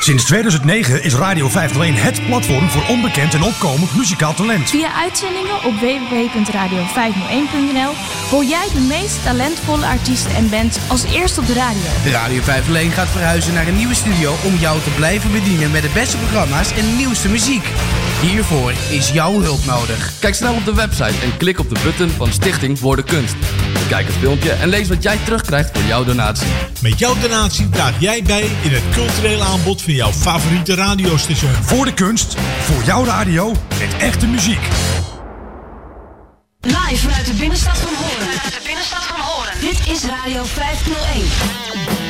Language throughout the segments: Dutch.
Sinds 2009 is Radio 501 het platform voor onbekend en opkomend muzikaal talent. Via uitzendingen op www.radio501.nl hoor jij de meest talentvolle artiesten en bands als eerste op de radio. De Radio 501 gaat verhuizen naar een nieuwe studio om jou te blijven bedienen met de beste programma's en nieuwste muziek. Hiervoor is jouw hulp nodig. Kijk snel op de website en klik op de button van Stichting Voor de Kunst. Kijk het filmpje en lees wat jij terugkrijgt voor jouw donatie. Met jouw donatie draag jij bij in het culturele aanbod van jouw favoriete radiostation. Voor de kunst, voor jouw radio, met echte muziek. Live vanuit de binnenstad van Horen. Vanuit de binnenstad van Horen. Dit is Radio 501.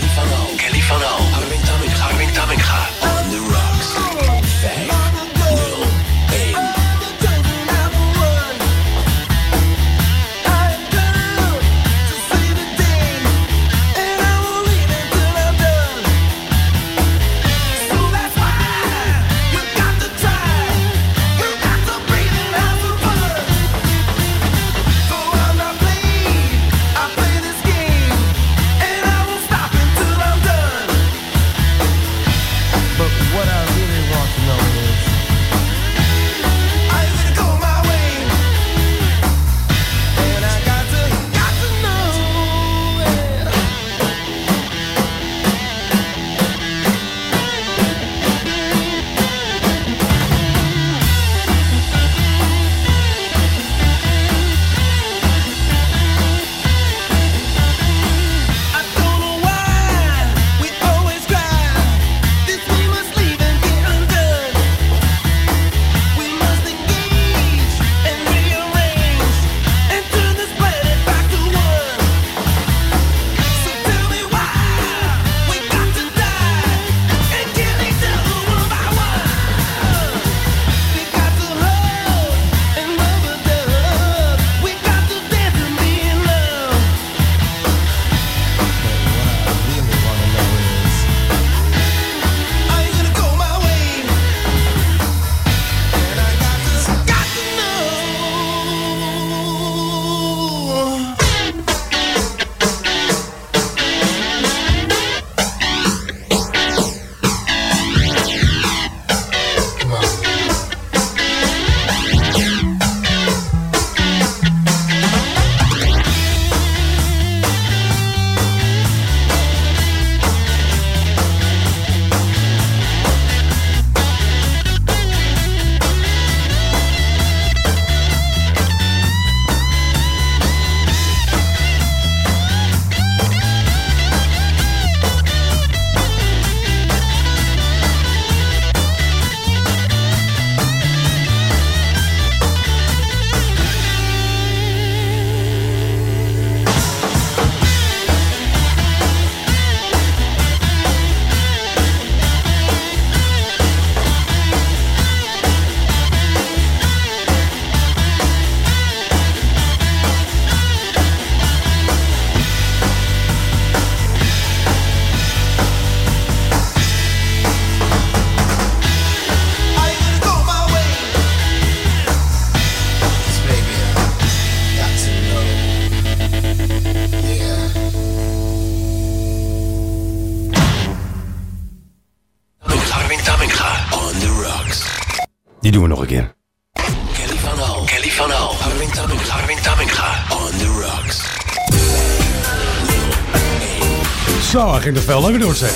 Ging er veel langer door, zeg.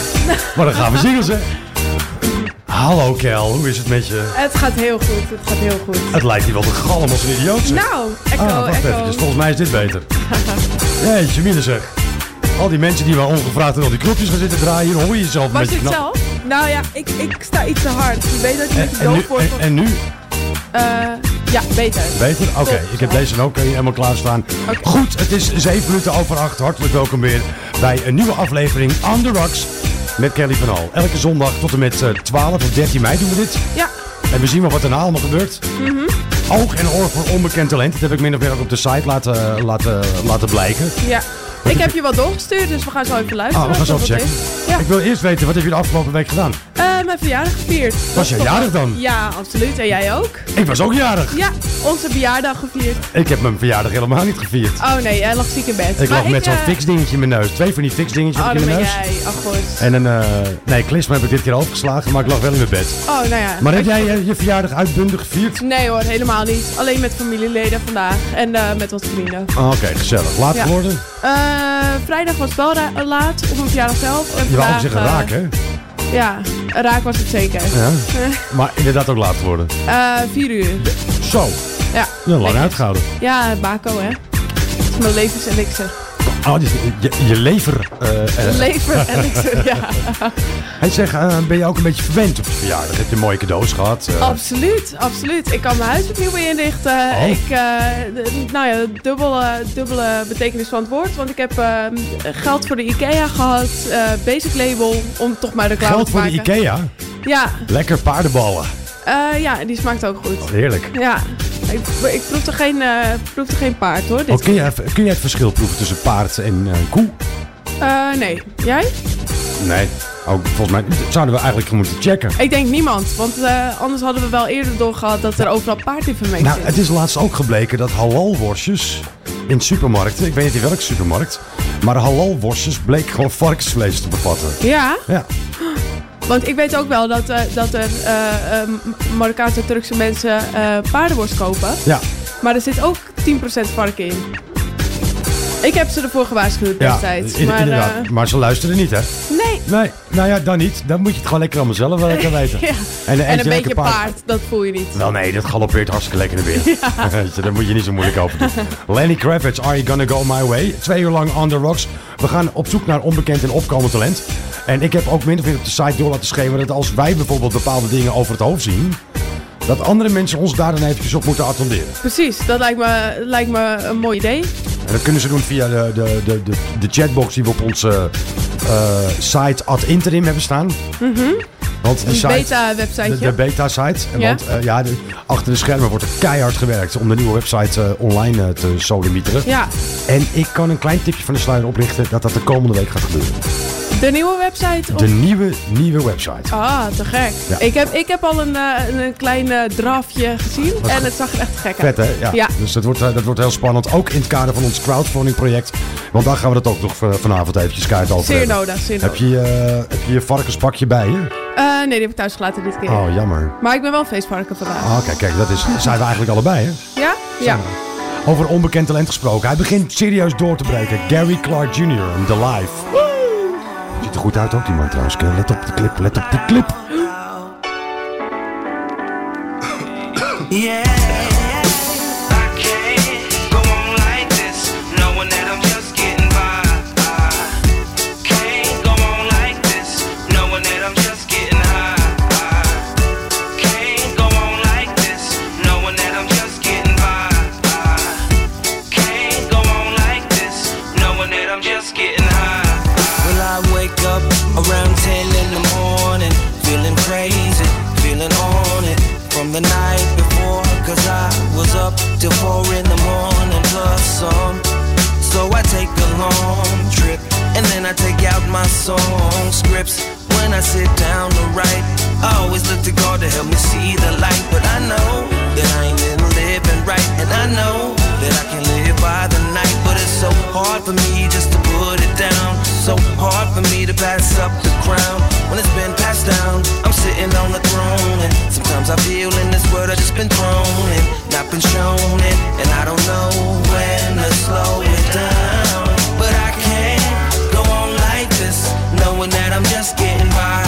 Maar dan gaan we zingen, zeg. Hallo Kel, hoe is het met je? Het gaat heel goed, het gaat heel goed. Het lijkt hier wel te galm als een idioot, zeg. Nou, echo, ah, wacht echo. eventjes, volgens mij is dit beter. Jeetje, wie zeg. Al die mensen die wel ongevraagd in al die knopjes gaan zitten draaien, hier hoor je jezelf Was beetje je zelf? Nou ja, ik, ik sta iets te hard. Je weet dat je niet doof wordt. en, en nu? Eh, ja, beter. Beter? Oké, ik heb deze ook eh, helemaal klaarstaan. Goed, het is 7 minuten over 8. Hartelijk welkom weer bij een nieuwe aflevering On The Rocks met Kelly van Al. Elke zondag tot en met eh, 12 of 13 mei doen we dit. Ja. En we zien wel wat er nou allemaal gebeurt. Mhm. Oog en oor voor onbekend talent. Dat heb ik min of meer ook op de site laten, laten, laten blijken. Ja. Ik heb je wat doorgestuurd, dus we gaan zo even luisteren. Ah, we gaan zo even checken. Ja. Ik wil eerst weten, wat heb je de afgelopen week gedaan? Eh, mijn verjaardag gevierd. Was toch jarig dan? Ja, absoluut. En jij ook? Ik was ook jarig. Ja, onze verjaardag gevierd. Ik heb mijn verjaardag helemaal niet gevierd. Oh nee, jij lag ziek in bed. Ik Maar lag met zo'n eh, fix dingetje in mijn neus. Twee van die fix dingetjes Oh, in mijn neus. jij. Ach, goed. En een, eh nee, klisma heb ik dit keer overgeslagen, maar ik lag wel in mijn bed. Oh, nou ja. Maar heb jij je verjaardag uitbundig gevierd? Nee hoor, helemaal niet. Alleen met familieleden vandaag. En met wat vrienden. Ah, Oké, gezellig. Laat Ja. geworden? Vrijdag was wel laat, op mijn verjaardag zelf. En Vandaag, zeggen raak, hè? Ja, raak was het zeker. Ja. Maar inderdaad ook laat geworden. Eh, vier uur. Zo, Ja. ja, lang Lekker. uitgehouden. Ja, bako hè. Dat is mijn levenselixer. Oh, dus je, je lever. eh eh. Levenselixer, ja. Hij zegt, eh, ben je ook een beetje verwend op je verjaardag? Heb je mooie cadeaus gehad? eh? Absoluut, absoluut. Ik kan mijn huis opnieuw inrichten. Oh. Ik, nou ja, dubbele, dubbele betekenis van het woord. Want ik heb geld voor de IKEA gehad. eh, basic label, om toch maar reclame Geld te voor de maken. Ikea? Ja, Lekker paardenballen. Eh, ja, die smaakt ook goed. Heerlijk. Ja, ik, ik proefde, geen, eh proefde geen paard hoor. Dit Oh, kun, even- kun je het verschil proeven tussen paard en eh, koe? Nee, jij? Nee. Oh, volgens mij zouden we eigenlijk moeten checken. Ik denk niemand, want anders hadden we wel eerder doorgehad dat er overal paard in vermengd Nou, het is laatst ook gebleken dat halalworstjes in supermarkten, ik weet niet in welke supermarkt, maar halalworstjes bleek gewoon varkensvlees te bevatten. Ja, Ja. Want ik weet ook wel dat, eh, dat er eh, eh, Marokkaanse Turkse mensen paardenworst kopen. Ja, Maar er zit ook 10% varken in. Ik heb ze ervoor gewaarschuwd ja destijds. maar, eh, maar ze luisteren niet, hè? nee. Nee, nou ja, dan niet. Dan moet je het gewoon lekker allemaal zelf wel lekker weten. Ja. En, een beetje paard. dat voel je niet. Wel nee, dat galoppeert hartstikke lekker naar weer. Je, Daar moet je niet zo moeilijk over doen. Lenny Kravitz, Are You Gonna Go My Way? Twee uur lang on the rocks. We gaan op zoek naar onbekend en opkomend talent. En ik heb ook min of meer op de site door laten schrijven dat als wij bijvoorbeeld bepaalde dingen over het hoofd zien, dat andere mensen ons daar dan eventjes op moeten attenderen. Precies, dat lijkt me, lijkt me een mooi idee. En dat kunnen ze doen via de, de, de, de, de chatbox die we op onze eh, site ad interim hebben staan. Want die Een site, beta-websiteje. de, de beta-site. En Ja. Want eh, ja, de- achter de schermen wordt er keihard gewerkt om de nieuwe website eh, online te sodemieteren. Ja, En ik kan een klein tipje van de sluier oplichten dat dat de komende week gaat gebeuren. De nieuwe website. Of... De nieuwe, nieuwe website. Ah, te gek. Ja. Ik, heb, ik heb al een, eh, een, een klein eh, draftje gezien en het zag er echt gek uit. Vet hè? Ja. Ja. Dus dat wordt, eh, dat wordt heel spannend. Ook in het kader van ons crowdfunding project. Want daar gaan we het ook nog vanavond eventjes kaart over Zeer hebben. nodig, zeer Heb nodig. je, heb je je varkenspakje bij je? Nee, die heb ik thuis gelaten dit keer. Oh, jammer. Maar ik ben wel een feestvarken vandaag. Ah, kijk, kijk, dat is, zijn we eigenlijk allebei, hè? Ja? Ja. Over onbekend talent gesproken. Hij begint serieus door te breken. Gary Clark Jr. The Life. Goed uit ook, die man trouwens. Let op de clip, let op de clip. Yeah, Cause I was up till 4 in the morning plus some. So I take a long trip and then I take out my song scripts. When I sit down to write, I always look to God to help me see the light. But I know that I ain't been living right, and I know that I can live by the night. But it's so hard for me just to put it down. So hard for me to pass up the crown. When it's been passed down, I'm sitting on the throne. And sometimes I feel in this world I've just been thrown and not been shown it. And I don't know when to slow it down. But I can't go on like this, knowing that I'm just getting by.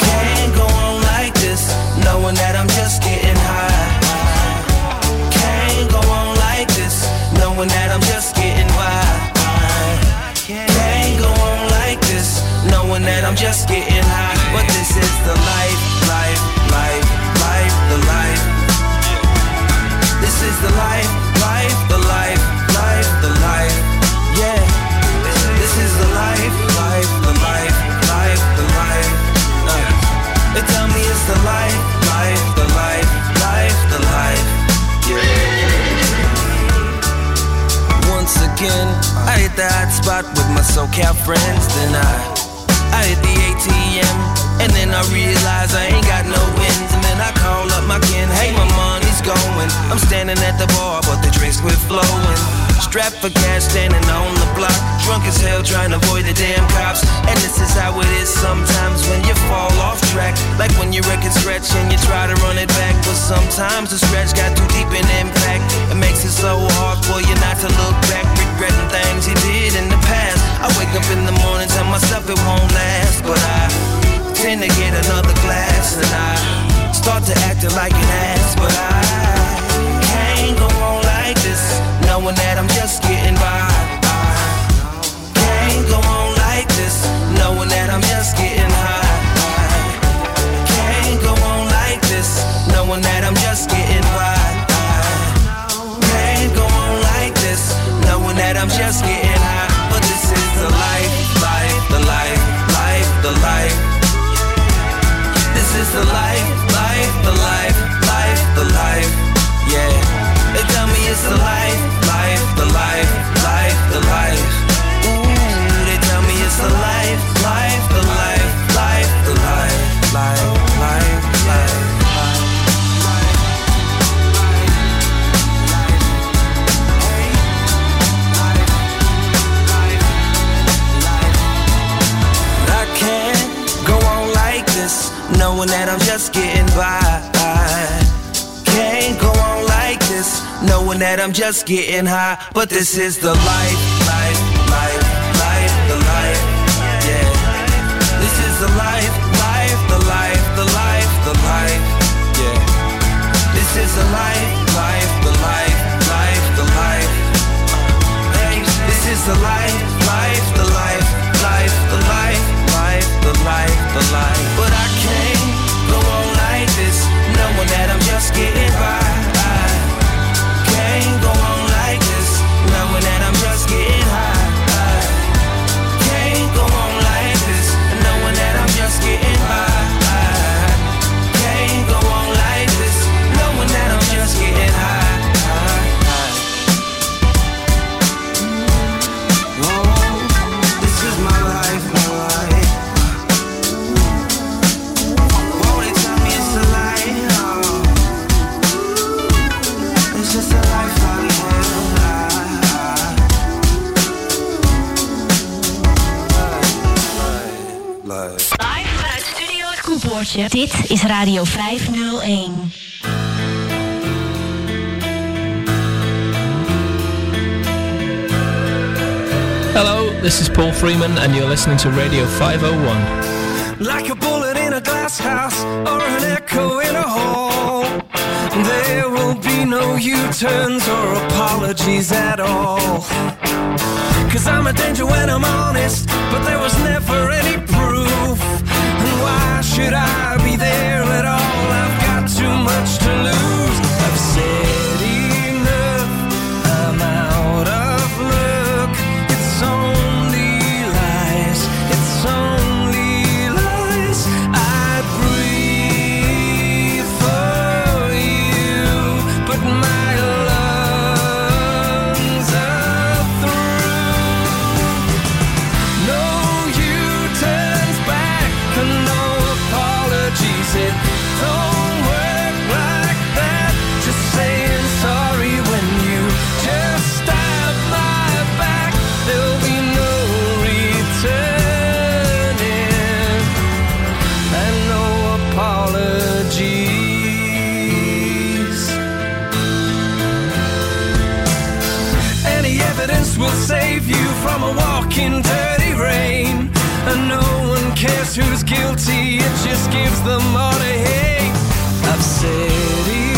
Can't go on like this, knowing that I'm just getting high. Can't go on like this, knowing that I'm just getting that I'm just getting high. But this is the life, life, life, life, the life. This is the life, life, the life, life, the life. Yeah. This is the life, life, the life, life, the life. Uh. They tell me it's the life, life, the life, life, the life. Yeah once again. I hit the hot spot with my SoCal friends, then I I hit the ATM. And then I realize I ain't got no wins. And then I call up my kin, hey, my money's going. I'm standing at the bar, but the drinks quit flowing. Strapped for cash, standing on the block. Drunk as hell, trying to avoid the damn cops. And this is how it is sometimes when you fall off track. Like when your record scratch and you try to run it back. But sometimes the scratch got too deep in impact. It makes it so hard for you not to look back, regretting things you did in the past. I wake up in the morning, tell myself it won't last. But I tend to get another glass and I start to acting like an ass. But I can't go on like this, knowing that I'm just getting by. Can't go on like this, knowing that I'm just getting high. Can't go on like this, knowing that I'm just getting by. Can't go on like this, knowing that I'm just getting the life. This is the life, life, the life, life, the life. Yeah. They tell me it's the life, knowing I'm just getting high. But this is the life, life, life, life, the life. Yeah. This is the life, life, the life, the life, the life. Yeah. This is the life, life, the life, life, the life. Hey, this is the life, life, the life, life, the life, life, the life, the life. But I can't go on like this, knowing that I'm just getting by. Het Dit is Radio 501. Hello, this is Paul Freeman, and you're listening to Radio 501. Like a bullet in a glass house or an echo in a hall. There will be no U turns or apologies at all. Cause I'm a danger when I'm honest, but there was never any proof. And why should I be there who's guilty, it just gives them all to hate. I've said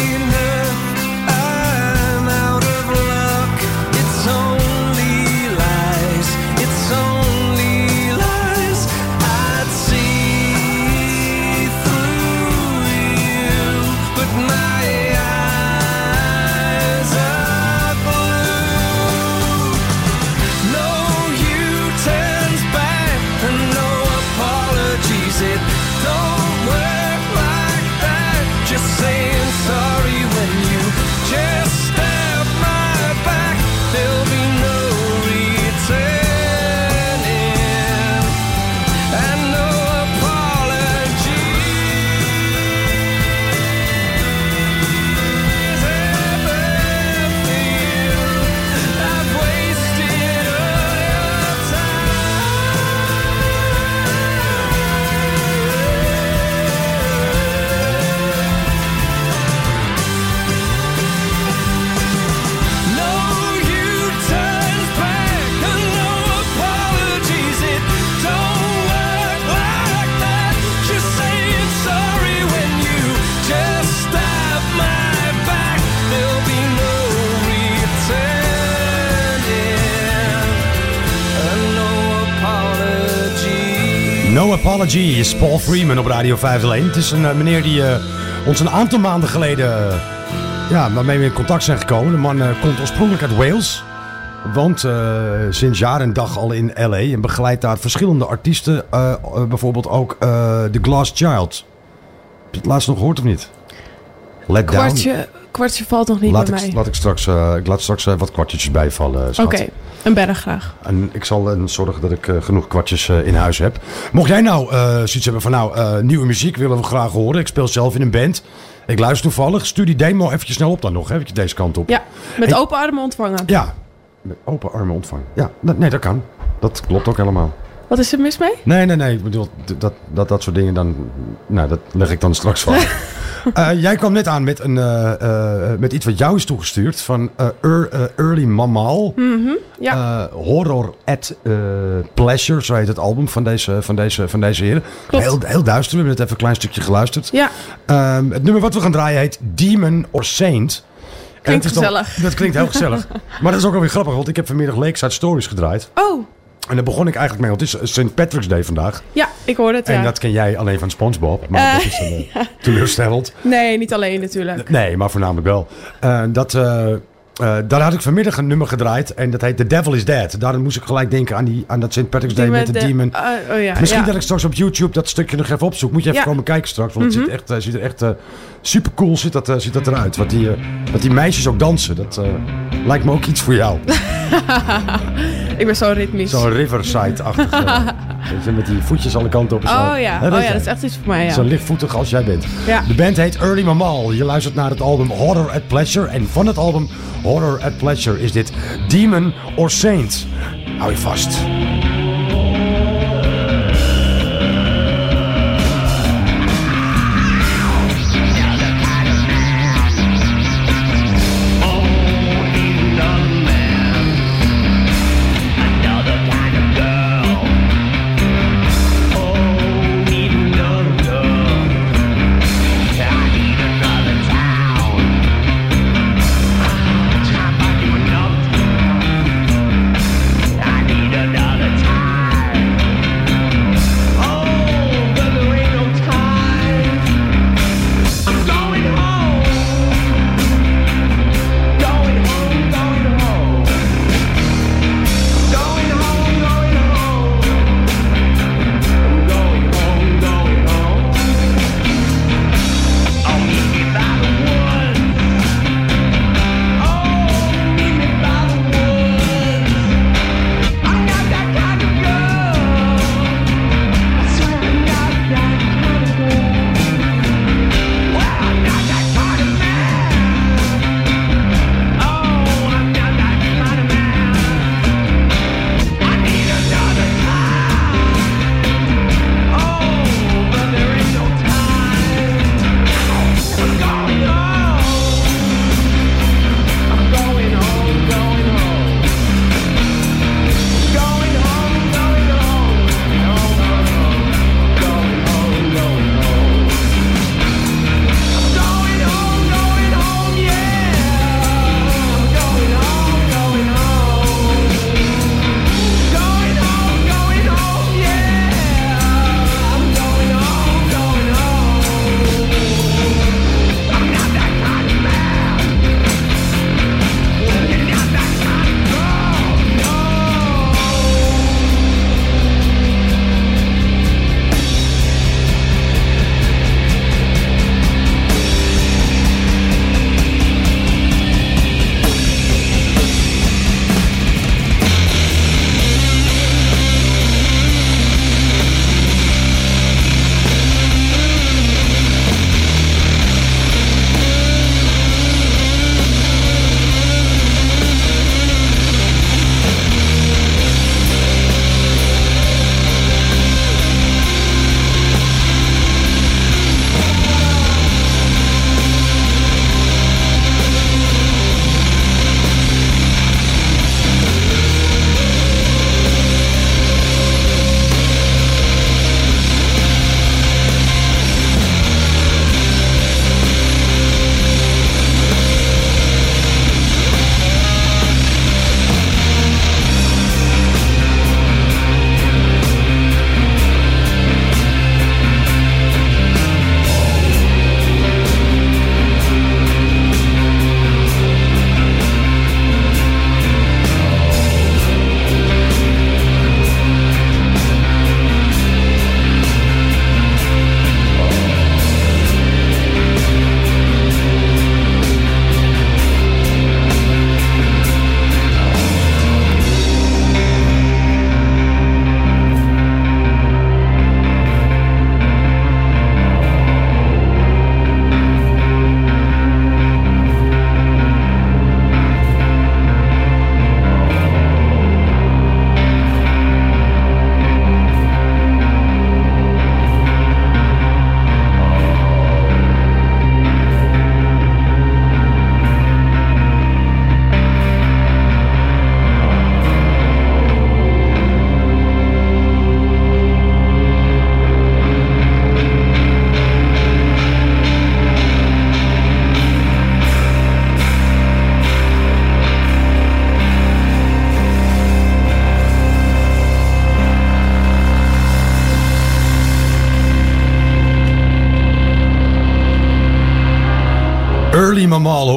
Apology is Paul Freeman op Radio 501. Het is een eh, meneer die eh, ons een aantal maanden geleden... eh, ja, waarmee we in contact zijn gekomen. De man komt oorspronkelijk uit Wales. Woont sinds jaar en dag al in L.A. En begeleidt daar verschillende artiesten. bijvoorbeeld ook The Glass Child. Heb je het laatst nog gehoord of niet? Let Down. Kwartje, kwartje valt nog niet Laat bij ik, mij. laat ik straks, ik laat straks wat kwartjes bijvallen. Oké, een berg graag. En ik zal eh, zorgen dat ik eh, genoeg kwartjes eh, in huis heb. Mocht jij nou zoiets hebben van nou, nieuwe muziek willen we graag horen. Ik speel zelf in een band. Ik luister toevallig. Stuur die demo eventjes snel op dan nog. Hè, deze kant op. Ja, met En- open armen ontvangen. Ja, met open armen ontvangen. Ja, dat- nee, dat kan. Dat klopt ook helemaal. Wat is er mis mee? Nee, nee, nee. Ik bedoel, dat, dat, dat soort dingen dan... Nou, dat leg ik dan straks van. Eh, jij kwam net aan met, een, eh, eh, met iets wat jou is toegestuurd. Van Ear- Early Mammal. Mhm, ja. Horror at Pleasure, zo heet het album van deze, van deze, van deze heren. Klopt. Heel, heel duister, we hebben net even een klein stukje geluisterd. Ja, Ehm, het nummer wat we gaan draaien heet Demon or Saint. Klinkt gezellig. dat klinkt heel gezellig. maar dat is ook alweer grappig, want ik heb vanmiddag Lakeside Stories gedraaid. oh, En daar begon ik eigenlijk mee, want het is St. Patrick's Day vandaag. ja, ik hoorde het, En ja. dat ken jij alleen van SpongeBob, maar Eh, dat is een, eh, teleurstellend. Nee, niet alleen natuurlijk. Nee, maar voornamelijk wel. Eh, dat, daar had ik vanmiddag een nummer gedraaid en dat heet The Devil is Dead. Daarom moest ik gelijk denken aan, die, aan dat St. Patrick's Day met de, demon. ah, oh ja, Misschien dat ik straks op YouTube dat stukje nog even opzoek. Moet je even komen kijken straks, want Mhm. het ziet, echt, ziet er echt super cool ziet dat, eh, ziet dat eruit. Wat die, eh, wat die meisjes ook dansen, dat eh, lijkt me ook iets voor jou. ik ben zo ritmisch. Zo'n Riverside-achtig. je, met die voetjes alle kanten op en zo. Oh ja, oh ja, dat is echt iets voor mij, ja. Zo lichtvoetig als jij bent. Ja. De band heet Early Mamal. Je luistert naar het album Horror at Pleasure. En van het album Horror at Pleasure is dit Demon or Saint. Hou je vast.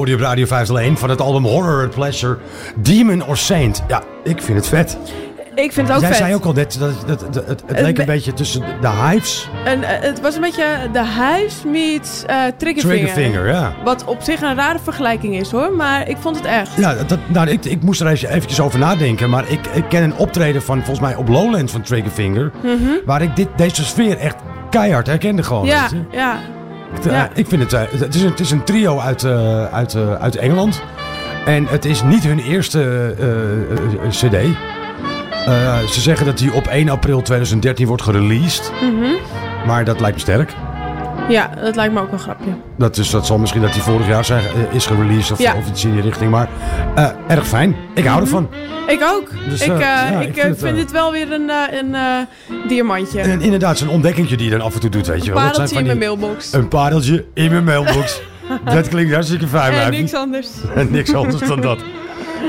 Hoorde je op Radio 501 van het album Horror and Pleasure. Demon or Saint. Ja, ik vind het vet. Ik vind het ook Jij vet. zei ook al net dat, dat, dat, dat- het, leek een be- beetje tussen de Hives. En, eh, het was een beetje de Hives meets eh Triggerfinger. Triggerfinger, ja. Wat op zich een rare vergelijking is hoor, maar ik vond het echt. Ja, dat, nou, ik, ik moest er eens eventjes over nadenken. Maar ik, ik ken een optreden van, volgens mij, op Lowlands van Triggerfinger. Mhm. Waar ik dit, deze sfeer echt keihard herkende gewoon. Ja, ja. Het, eh, Ja. Ik vind het, eh, het, is een, het is een trio uit, eh, uit, eh, uit Engeland. En het is niet hun eerste eh, eh, eh, cd. Eh, ze zeggen dat die op 1 april 2013 wordt gereleased. Mhm. Maar dat lijkt me sterk. Ja, dat lijkt me ook een grapje. Dat, is, dat zal misschien dat die vorig jaar zijn, eh, is gereleased of, Ja. of iets in die richting. Maar eh, erg fijn. Ik hou ervan. Ik ook. Dus, ik eh, ja, ik, ik vind vind, het, dit wel weer een, een diamantje. En inderdaad, zo'n ontdekkingje die je dan af en toe doet, weet je Een wel. Dat zijn pareltje in mijn mailbox. Een pareltje in mijn mailbox. dat klinkt hartstikke fijn, en niks anders. En niks anders dan dat.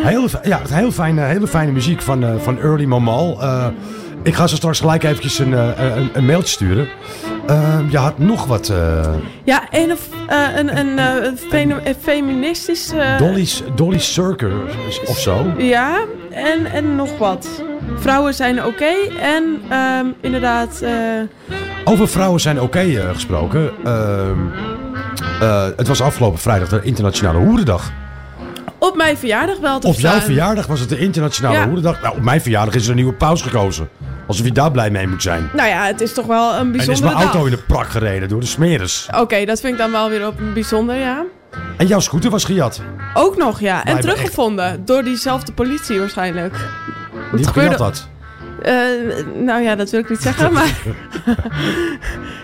Heel, ja, heel fijne, hele fijne muziek van, van Early Mamal. Ik ga ze straks gelijk eventjes een, eh, een, een mailtje sturen. Eh, je had nog wat. eh, Ja, en of, eh, een, een, een een feministisch... Dolly's, Dolly Circus of zo. Ja, en, en nog wat. Vrouwen zijn oké en ehm, inderdaad... Over vrouwen zijn oké gesproken. Ehm, eh, het was afgelopen vrijdag de Internationale Hoerendag. Op mijn verjaardag wel te Op jouw verstaan. verjaardag was het de Internationale Ja. Hoerendag. Nou, op mijn verjaardag is er een nieuwe paus gekozen. Alsof je daar blij mee moet zijn. Nou ja, het is toch wel een En is bijzondere mijn auto in de prak gereden door de smeres. Oké, dat vind ik dan wel weer op een bijzonder, ja. En jouw scooter was gejat. Ook nog, ja. En teruggevonden. Door diezelfde politie waarschijnlijk. Wie gebeurde- gejat dat? Eh, nou ja, dat wil ik niet zeggen, maar...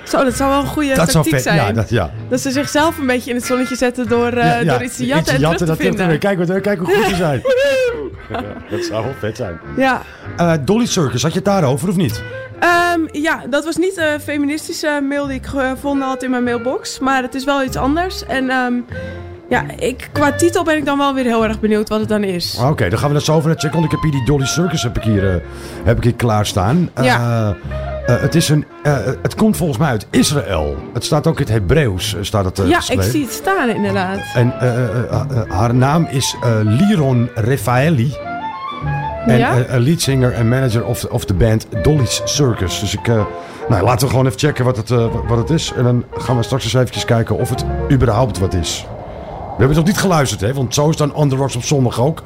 Zo, dat zou wel een goede Dat zou tactiek vet- zijn. ja, dat- ja. Dat ze zichzelf een beetje in het zonnetje zetten door, eh, Ja, ja, door iets te jatten en jatten, terug dat te vinden. terug- Kijk, hoe goed we zijn. Dat zou wel vet zijn. Ja. Eh, Dolly Circus, had je het daarover of niet? Ehm, ja, dat was niet een feministische mail die ik gevonden had in mijn mailbox. Maar het is wel iets anders. En ehm, ja, ik, qua titel ben ik dan wel weer heel erg benieuwd wat het dan is. Oké, dan gaan we dat zo over checken. Want ik heb hier die Dolly Circus heb ik hier, eh, heb ik hier klaarstaan. Eh, Ja. eh, het, is een, het komt volgens mij uit Israël. Het staat ook in het Hebreeuws. Staat het, ja, ik zie het staan inderdaad. En haar naam is Liron Refaeli. En Ja? een leadzanger en manager of, of de band Dolly's Circus. Dus ik, nou, laten we gewoon even checken wat het, wat het is. En dan gaan we straks eens eventjes kijken of het überhaupt wat is. We hebben nog niet geluisterd, hè? Want zo is dan On The Rocks op zondag ook.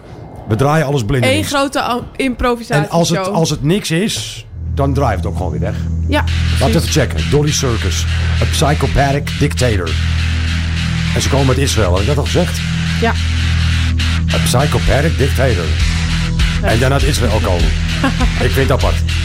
We draaien alles blind. Eén grote improvisatie En als het, als het niks is, dan draait het ook gewoon weer weg. Ja, Laten we even checken. Dolly Circus. A Psychopathic Dictator. En ze komen uit Israël. Had ik dat al gezegd? Ja. A Psychopathic Dictator. En dan uit Israël komen. ik vind het apart.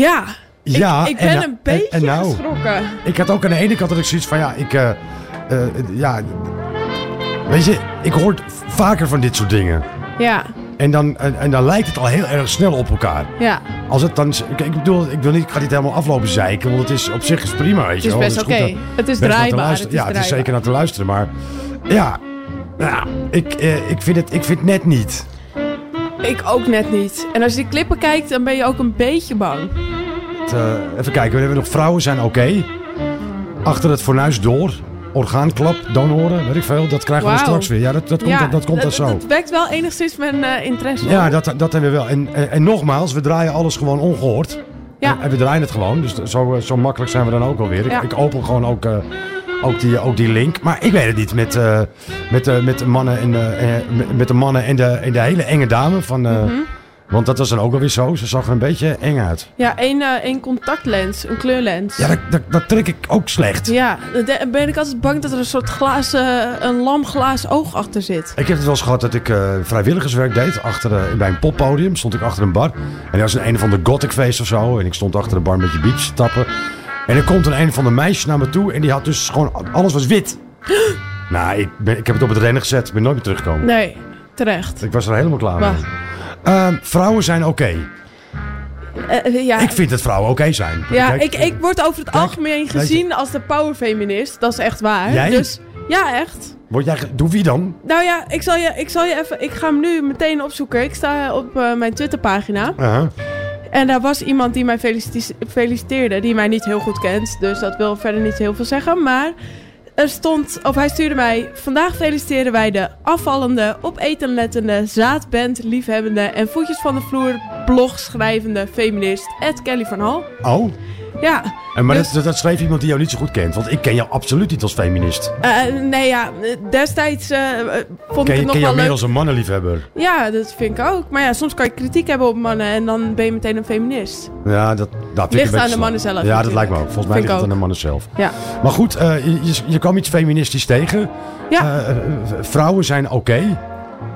Ja. ja. ik, ik en ben nou- een beetje en, en nou, geschrokken. Ik had ook aan de ene kant dat ik zoiets van, ja, ik... eh, eh, ja, weet je, ik hoor vaker van dit soort dingen. Ja, En dan, en, en dan lijkt het al heel erg snel op elkaar. ja. Als het dan, ik, ik bedoel, ik wil niet, ik ga niet helemaal aflopen zeiken, want het is op zich is prima, weet Het je is wel. best oké. Het is draaibaar, het is ja, het is zeker naar te luisteren, maar ja, ja ik, eh, ik, vind het, ik vind het net niet. Ik ook net niet. En als je die klippen kijkt, dan ben je ook een beetje bang. Eh, even kijken, we hebben nog vrouwen zijn oké. Achter het fornuis door. Orgaanklap, donoren, weet ik veel. Dat krijgen we straks weer. Ja, dat, dat komt, ja, dat, dat komt dat zo. Dat wekt wel enigszins mijn eh, interesse. Ja, dat, dat hebben we wel. En, en, en nogmaals, we draaien alles gewoon ongehoord. Ja. En, en we draaien het gewoon. Dus zo, eh, zo makkelijk zijn we dan ook alweer. Ik, Ja. ik open gewoon ook, eh, ook, die, ook die link. Maar ik weet het niet met, eh, met, eh, met, de, mannen en, de, eh, met- de mannen en de, en de hele enge dame. Van, eh, Mhm. Want dat was dan ook alweer zo. Ze zag er een beetje eng uit. Ja, één, eh, één contactlens, een kleurlens. Ja, dat, dat, dat trek ik ook slecht. Ja, dan ben ik altijd bang dat er een soort glaas, eh, een lam glaas oog achter zit. Ik heb het wel eens gehad dat ik eh, vrijwilligerswerk deed. Achter, bij een poppodium stond ik achter een bar. En dat was een een van de gothic feest of zo. En ik stond achter de bar een beetje beach te tappen. En er komt een een van de meisjes naar me toe. En die had dus gewoon... Alles was wit. nou, ik, ben, ik heb het op het rennen gezet. Ik ben nooit meer teruggekomen. Nee, terecht. Ik was er helemaal klaar mee. Ehm, vrouwen zijn oké. Eh, eh, ja, Ik vind dat vrouwen oké zijn. ja Kijk, ik, ik word over het algemeen gezien als de powerfeminist. Dat is echt waar. Jij? Dus ja, echt. Word jij, doe wie dan? Nou ja, ik zal je, ik zal je even. Ik ga hem nu meteen opzoeken. Ik sta op eh, mijn Twitterpagina. Aha. En daar was iemand die mij felicite- feliciteerde, die mij niet heel goed kent. Dus dat wil verder niet heel veel zeggen. Maar er stond, of hij stuurde mij... Vandaag feliciteren wij de afvallende, op eten lettende, zaadband liefhebbende... en voetjes van de vloer blog schrijvende feminist Ed Kelly van Hal. Oh. Ja, En maar Dus- dat, dat schreef iemand die jou niet zo goed kent. Want ik ken jou absoluut niet als feminist. eh, nee ja, destijds eh, vond Ken, ik het nog ken wel jou meer leuk. als een mannenliefhebber. Ja, dat vind ik ook. Maar ja, soms kan je kritiek hebben op mannen en dan ben je meteen een feminist. Ja, dat, dat vind ik Ligt een beetje aan de mannen zelf Ja, dat lijkt me ook. Volgens mij ik ligt het aan de mannen zelf. Ja. Maar goed, eh, je, je, kwam iets feministisch tegen. Ja. Vrouwen zijn oké.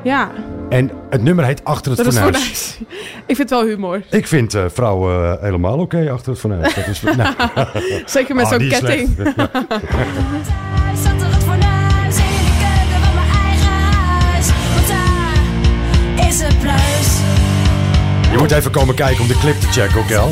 Ja, En het nummer heet Achter het dat is Fornuis. fornuis. Ik vind het wel humor. Ik vind eh, vrouwen eh, helemaal oké achter het fornuis. Dat is, nou. Zeker met Oh, zo'n ketting. slecht. Zat het fornuis in de keuken van mijn eigen huis. Want daar is het pluis. Je moet even komen kijken om de clip te checken, ook El.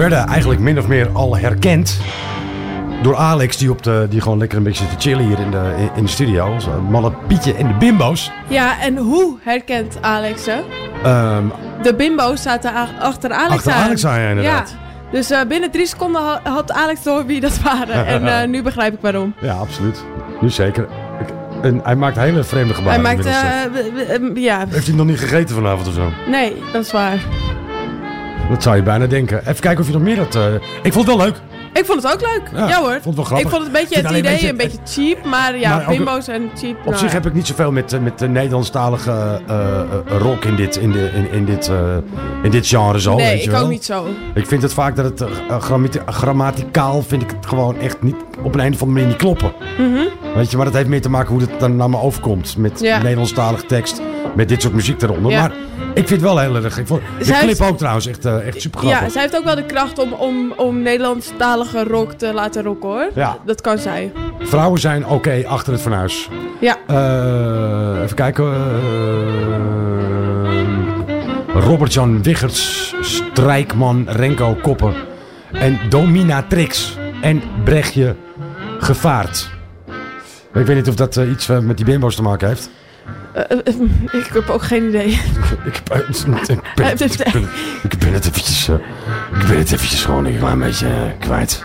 Werden eigenlijk min of meer al herkend door Alex, die, op de, die gewoon lekker een beetje zit te chillen hier in de, in, de studio. Zo, Malle Pietje en de Bimbo's. Ja, en hoe herkent Alex ze? Ehm, De bimbo's zaten achter Alex Achter aan. Alex aan, ja, inderdaad. Ja. Dus eh, binnen drie seconden ha- had Alex door wie dat waren. en eh, nu begrijp ik waarom. ja, absoluut. Nu zeker. Ik- En hij maakt hele vreemde Hij gebaren. maakt... inmiddels, eh, ja, Heeft hij nog niet gegeten vanavond of zo? nee, dat is waar. Dat zou je bijna denken. Even kijken of je nog meer had. eh, Ik vond het wel leuk. Ik vond het ook leuk. Ja, Ja, hoor. ik vond het wel grappig. Ik vond het een beetje het idee een een beetje- beetje cheap. Maar ja, Maar bimbo's en cheap. Op nou zich ja. heb ik niet zoveel met, eh, met de Nederlandstalige eh, eh, rock in dit, in, de, in, in dit, eh, in dit genre zo. Nee, weet je ik ook niet zo. Ik vind het vaak dat het eh, grammati- grammaticaal vind ik het gewoon echt niet op een, een of andere manier niet kloppen. Mhm. Weet je, maar dat heeft meer te maken hoe het dan naar me overkomt. Met Ja. Nederlandstalige tekst, met dit soort muziek eronder. Ja. Maar ik vind het wel heel erg. Ik vond de Zij clip ook trouwens echt, eh, echt super grappig. Ja, zij heeft ook wel de kracht om, om, om Nederlandstalige rock te laten rocken hoor. Ja. Dat kan zij. Vrouwen zijn oké achter het fornuis. Ja. Eh, even kijken. eh, Robert-Jan Wiggerts, Strijkman, Renko Koppen en Dominatrix en Brechtje Gevaard. Ik weet niet of dat eh, iets eh, met die bimbo's te maken heeft. Eh, ik heb ook geen idee. ik, eh, ik, ben, ik, ben, ik ben het eventjes, ik ben het eventjes gewoon een klein beetje kwijt.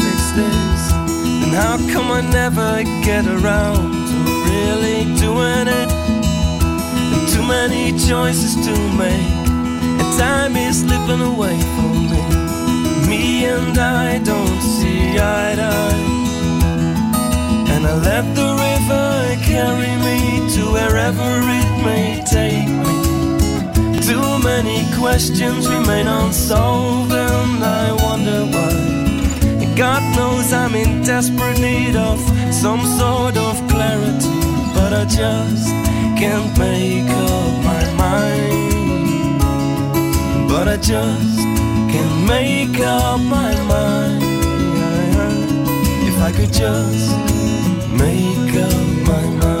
And how come I never get around to really doing it? And too many choices to make, and time is slipping away from me. Me and I don't see eye to eye. And I let the river carry me to wherever it may take me. Too many questions remain unsolved, and I wonder why. God knows I'm in desperate need of some sort of clarity, but I just can't make up my mind. But I just can't make up my mind. If I could just make up my mind.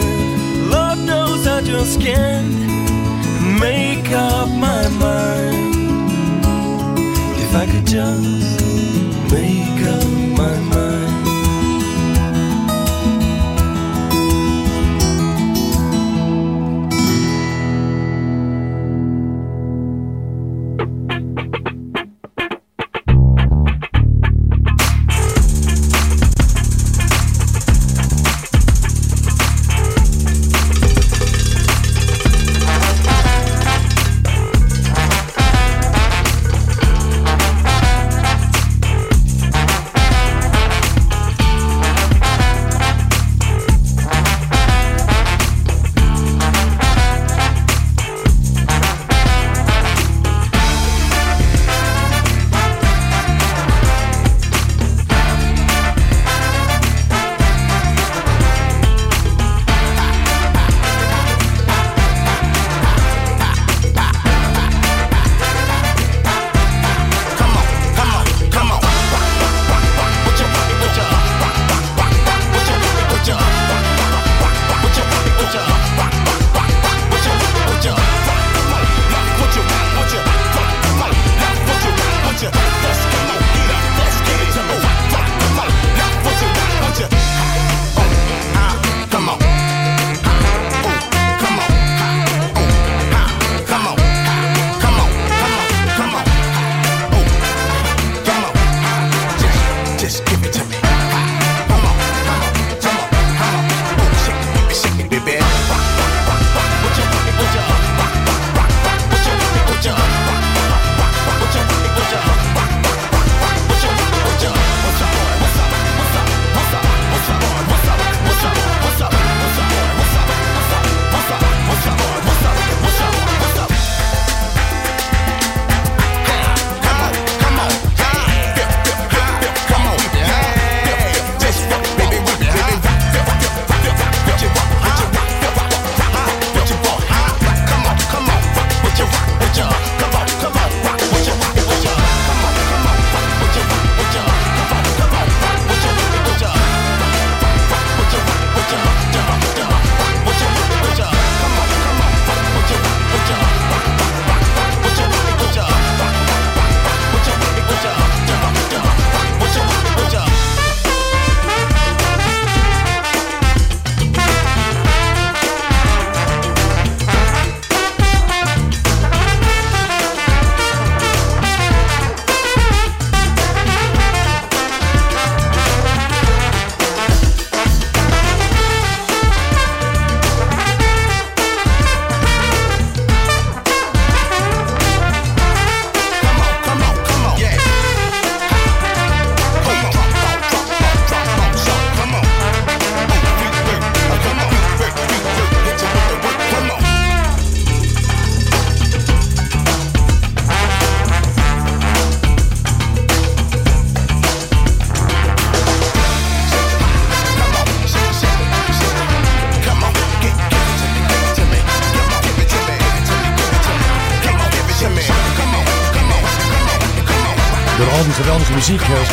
Just can't make up my mind. If I could just make up my mind.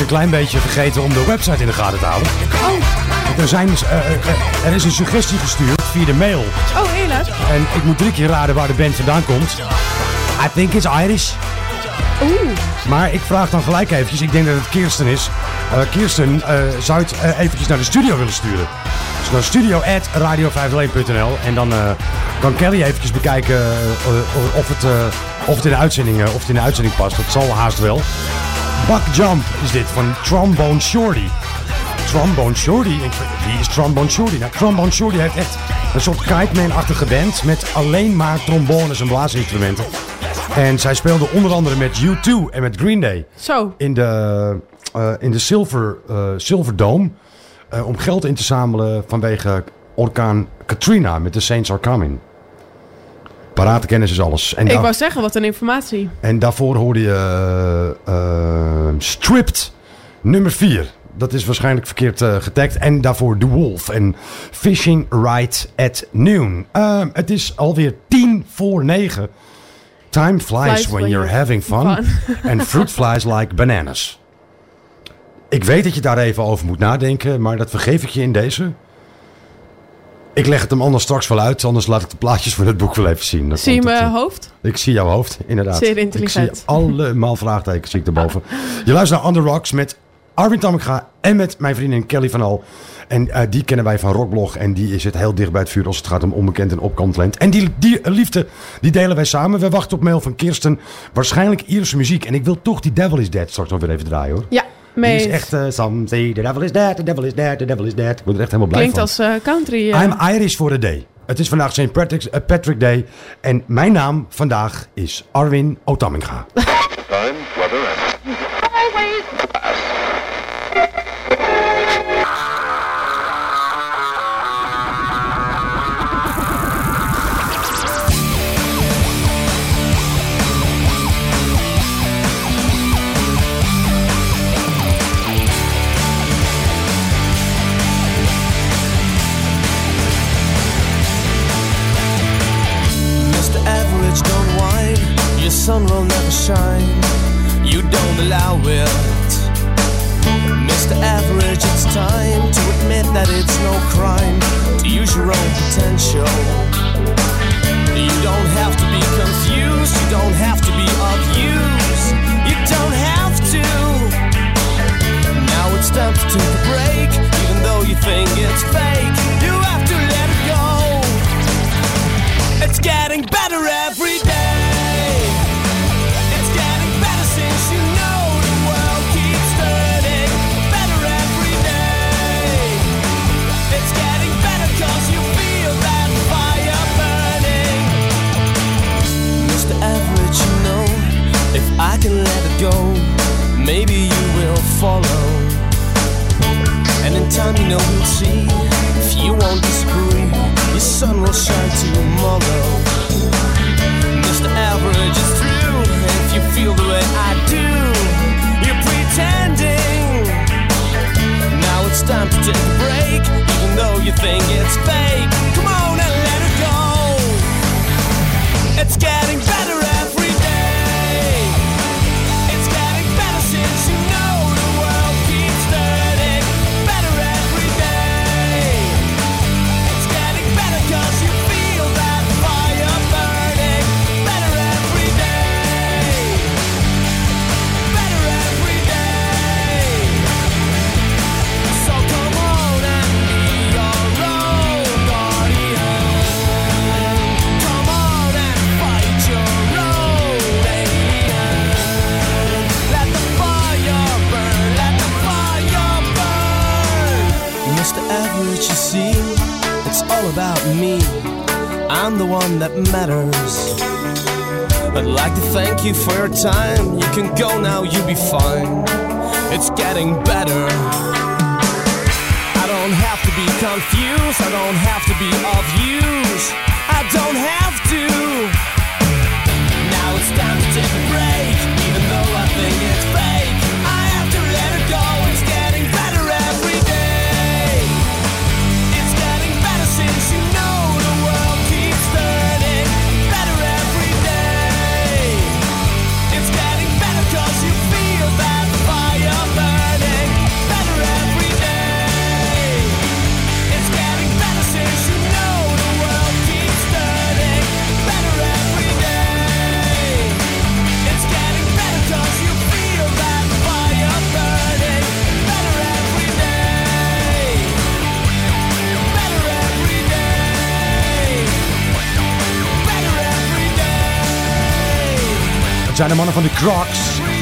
Klein beetje vergeten om de website in de gaten te houden. Oh, Er, zijn, eh, eh, eh, er is een suggestie gestuurd via de mail. oh eerlijk? En ik moet drie keer raden waar de band vandaan komt. I think it's Irish. Oeh. Maar ik vraag dan gelijk eventjes, ik denk dat het Kirsten is. Kirsten, zou je het eh, eventjes naar de studio willen sturen? Dus naar studio.radio501.nl en dan kan Kelly eventjes bekijken of, het, of, het in de uitzending, of het in de uitzending past. Dat zal haast wel. Buck Jump is dit van Trombone Shorty. Trombone Shorty? Ik, wie is Trombone Shorty? Nou, Trombone Shorty heeft echt een soort kiteman-achtige band met alleen maar trombones en blaasinstrumenten. En zij speelde onder andere met U2 en met Green Day Zo. in de, eh, in de Silver, eh, Silver Dome. eh, om geld in te zamelen vanwege orkaan Katrina met The Saints Are Coming. Parate kennis is alles. En, Ik wou zeggen, wat een informatie. en daarvoor hoorde je Stripped nummer 4. Dat is waarschijnlijk verkeerd eh, getagd. En daarvoor The Wolf en Fishing Right at Noon. Eh, het is alweer tien voor negen. Time flies, when, you're having fun. And fruit flies like bananas. Ik weet dat je daar even over moet nadenken, maar dat vergeef ik je in deze. Ik leg het hem anders straks wel uit, anders laat ik de plaatjes van het boek wel even zien. Zie je mijn eh, hoofd? ik zie jouw hoofd, inderdaad. Zeer intelligent. Ik zie allemaal vraagtekens zie ik erboven. Je luistert naar The Rocks met Arwin Tamminga en met mijn vriendin Kelly van Al. En eh, die kennen wij van Rockblog. En die zit heel dicht bij het vuur als het gaat om onbekend en opkomend talent. En die, die liefde, die delen wij samen. We wachten op mail van Kirsten. Waarschijnlijk Ierse muziek. En ik wil toch die Devil Is Dead straks nog weer even draaien hoor. Ja, Die is echt, eh some say the devil is dead, the devil is dead, the devil is dead. Ik word er echt helemaal blij Klinkt van. als eh, country. eh. I'm Irish for a day. Het is vandaag St. Patrick's, Patrick Day. En mijn naam vandaag is Arwin Otamminga. Time, weather, and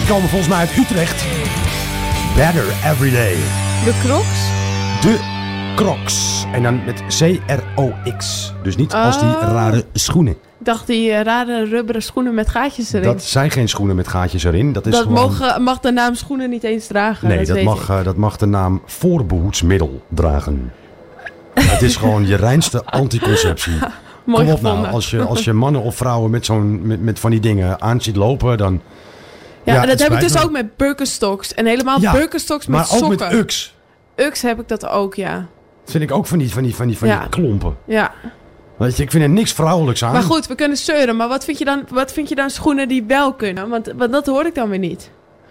komen volgens mij uit Utrecht. Better Every Day. De Crocs? De Crocs. En dan met C-R-O-X. Dus niet als die Oh. rare schoenen. Ik dacht die eh, rare rubberen schoenen met gaatjes erin. Dat zijn geen schoenen met gaatjes erin. Dat is dat gewoon... mogen, mag de naam schoenen niet eens dragen. Nee, dat, mag, ik. eh, dat mag de naam voorbehoedsmiddel dragen. Het is gewoon je reinste anticonceptie. Mooi Kom op nou, gevonden. als je, als je mannen of vrouwen met, zo'n, met, met van die dingen aan ziet lopen, dan... Ja, en dat heb ik dus me. ook met Birkenstocks. En helemaal Ja, Birkenstocks met maar ook sokken. met Ux. Ux heb ik dat ook, ja. Dat vind ik ook van die, van die, van die, van die klompen. Ja. Weet je, ik vind er niks vrouwelijks aan. Maar goed, we kunnen zeuren. Maar wat vind je dan, wat vind je dan schoenen die wel kunnen? Want, want dat hoor ik dan weer niet.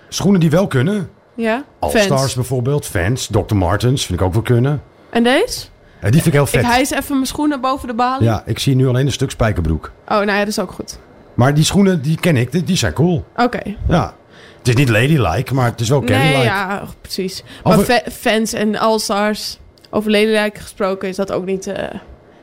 Schoenen die wel kunnen. Ja? All-Stars bijvoorbeeld. Vans, Dr. Martens vind ik ook wel kunnen. En deze? Die vind ik heel vet. Ik hijs even mijn schoenen boven de balie. Ja, ik zie nu alleen een stuk spijkerbroek. Oh, nou ja, dat is ook goed. Maar die schoenen, die ken ik. Die, die zijn cool. Oké. Ja. Het is niet ladylike, maar het is wel Nee, Kelly-like. ja, precies. Maar Over- fans en All-Stars, over lelijke gesproken, is dat ook niet eh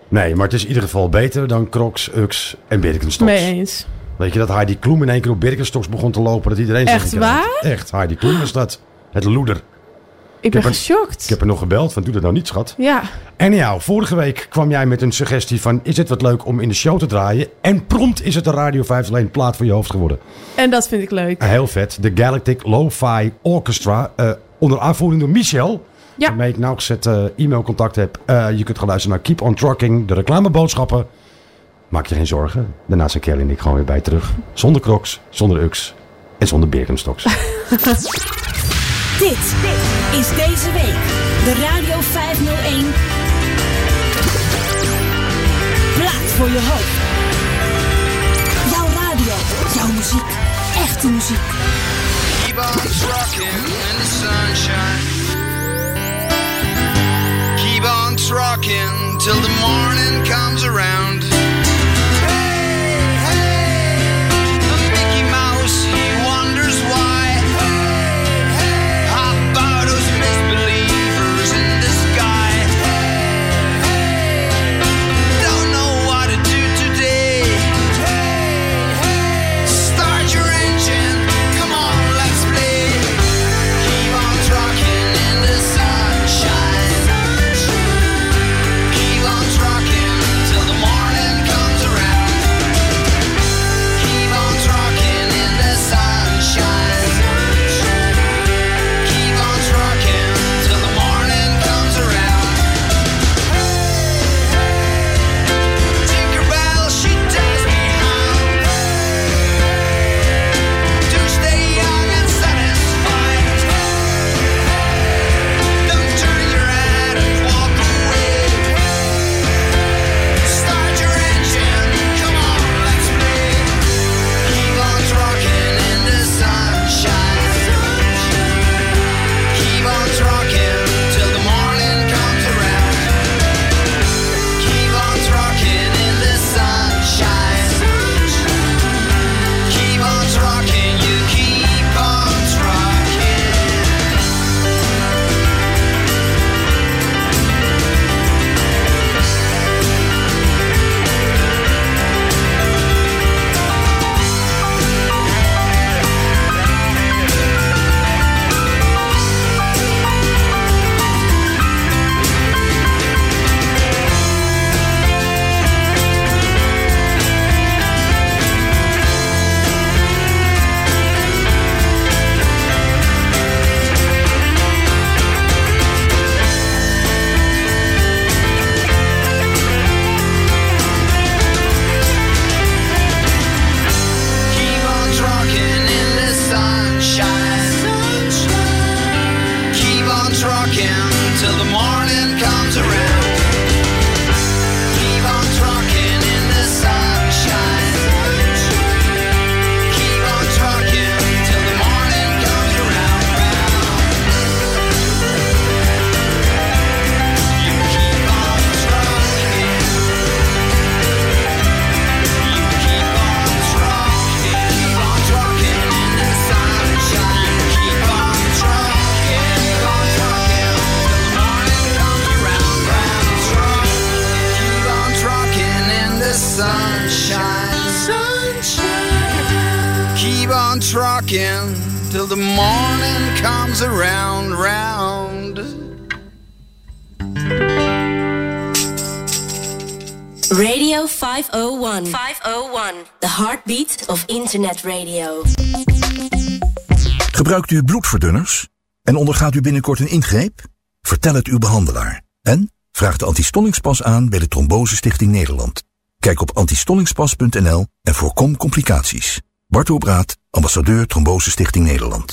Nee, maar het is in ieder geval beter dan Crocs, Ux en Birkenstocks. mee eens. Weet je dat Heidi Kloem in één keer op Birkenstocks begon te lopen? Dat iedereen Echt keer had. waar? Echt, Heidi Kloem is dat. Het loeder. Ik ben geschokt. Ik heb er nog gebeld van doe dat nou niet, schat. Ja. En ja, vorige week kwam jij met een suggestie van... is het wat leuk om in de show te draaien? En prompt is het een Radio 5 alleen plaat voor je hoofd geworden. En dat vind ik leuk. Eh, Heel vet. De Galactic Lo-Fi Orchestra. eh, onder aanvoering door Michel. Ja. Waarmee ik nauwgezet eh e-mailcontact heb. Eh, je kunt gaan luisteren naar Keep on Trucking. De reclameboodschappen. Maak je geen zorgen. Daarna zijn Kelly en ik gewoon weer bij terug. Zonder crocs, zonder ux en zonder Birkenstocks. Dit is deze week de Radio 501 Plaat voor je hoofd. Jouw radio, jouw muziek, echte muziek. Keep on trucking in the sunshine. Keep on trucking till the morning comes around. Around, round. Radio 501. 501. The heartbeat of internet radio. Gebruikt u bloedverdunners? En ondergaat u binnenkort een ingreep? Vertel het uw behandelaar. En vraag de antistollingspas aan bij de Trombose Stichting Nederland. Kijk op antistollingspas.nl en voorkom complicaties. Bart Obraat, ambassadeur Trombose Stichting Nederland.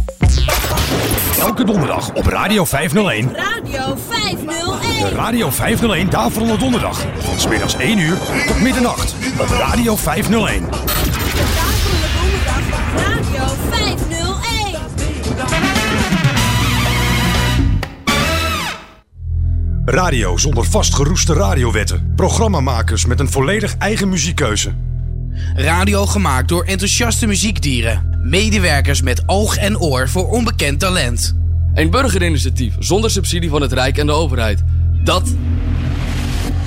Elke donderdag op Radio 501. Radio 501. De Radio 501 Daverende Donderdag. Van smiddags 1 uur tot middernacht. Op Radio 501. Radio 501. Radio zonder vastgeroeste radiowetten. Programmamakers met een volledig eigen muziekkeuze. Radio gemaakt door enthousiaste muziekdieren. Medewerkers met oog en oor voor onbekend talent. Een burgerinitiatief zonder subsidie van het Rijk en de overheid. Dat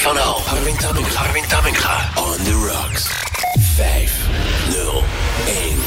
Kelly van Al. Kelly van Al. Armin Tamminga. Armin Tamminga. On the rocks. 5, 0, 1.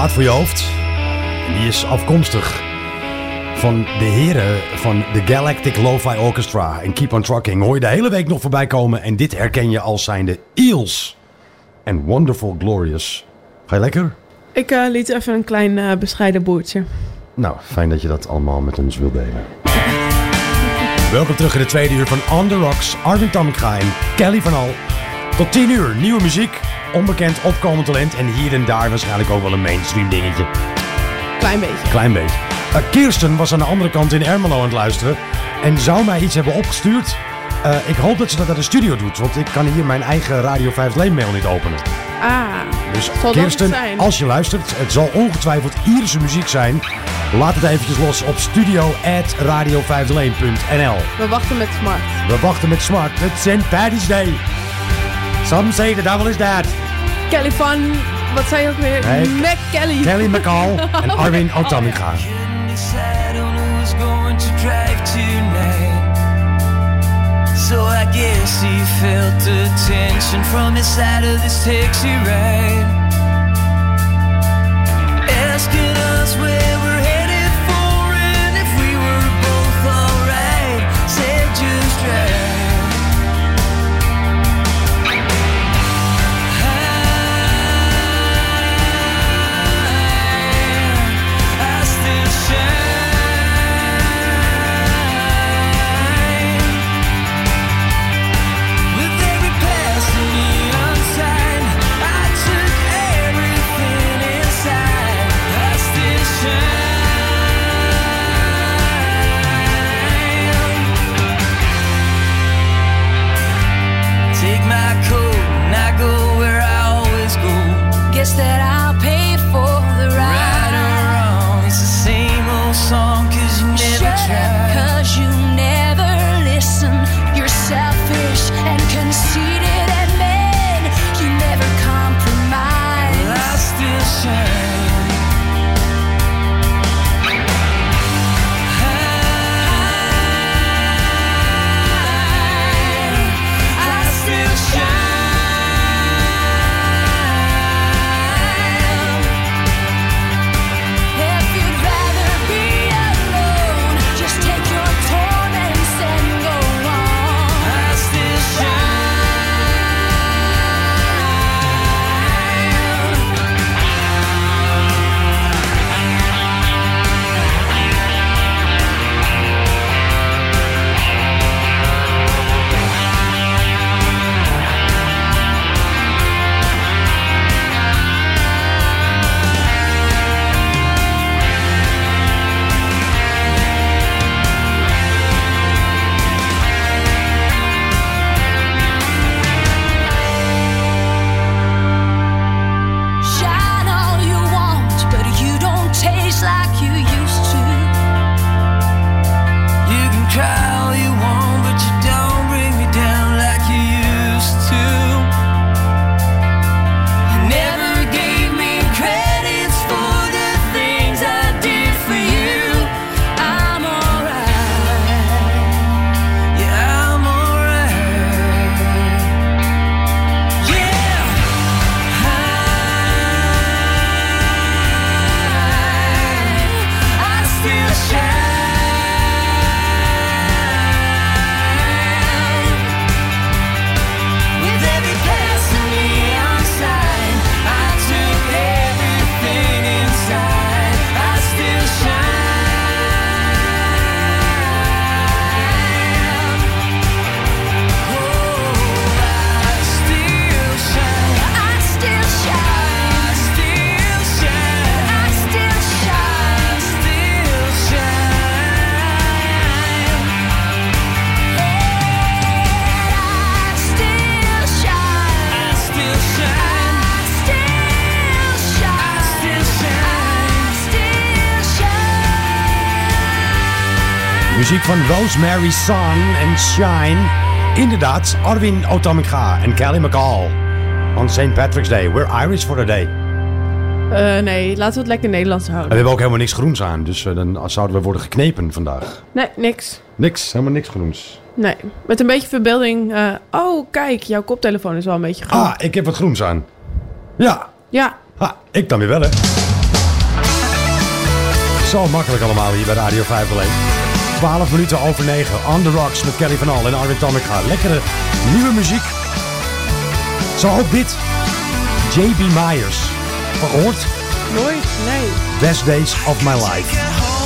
Plaat voor je hoofd. Die is afkomstig van de heren van de Galactic Lo-Fi Orchestra. En Keep on Trucking hoor je de hele week nog voorbij komen. En dit herken je als zijnde Eels. En Wonderful Glorious. Ga je lekker? Ik eh, liet even een klein eh, bescheiden boertje. Nou, fijn dat je dat allemaal met ons wilt delen. Welkom terug in de tweede uur van On The Rocks. Armin Tamminga en Kelly van Al. Tot 10 uur, nieuwe muziek, onbekend opkomend talent... en hier en daar waarschijnlijk ook wel een mainstream dingetje. Klein beetje. Klein beetje. Eh, Kirsten was aan de andere kant in Ermelo aan het luisteren... en zou mij iets hebben opgestuurd. Eh, ik hoop dat ze dat naar de studio doet, want ik kan hier mijn eigen Radio 5 mail niet openen. Ah, Dus Kirsten, zijn? als je luistert, het zal ongetwijfeld Ierse muziek zijn. Laat het eventjes los op studio.radio501.nl. We wachten met smart. We wachten met smart. Het St. Paddy's Day. Some say the devil is dead. Kelly van, wat zei je ook weer? Nee. Mac Kelly. Kelly McCall en oh, Arwin Otamminga. decide on who's going to drive tonight. So I guess he felt the tension from inside of this taxi ride. Asking van Rosemary Song en Shine. Inderdaad, Arwin Otamminga en Kelly McCall. On St. Patrick's Day. We're Irish for the day. Eh, nee, laten we het lekker Nederlands En we houden. hebben ook helemaal niks groens aan, dus eh, dan zouden we worden geknepen vandaag. Nee, niks. Niks, helemaal niks groens. Nee, met een beetje verbeelding. eh, oh, kijk, jouw koptelefoon is wel een beetje groen. Ah, ik heb wat groens aan. Ja, Ja, ha, ik dan weer wel hè. Zo makkelijk allemaal hier bij Radio 501. 12 minuten over 9. On the Rocks met Kelly van Al en Armin Tamika. Lekkere nieuwe muziek. Zo ook dit. J.B. Myers. Van gehoord? Nooit, nee. Best Days of My Life.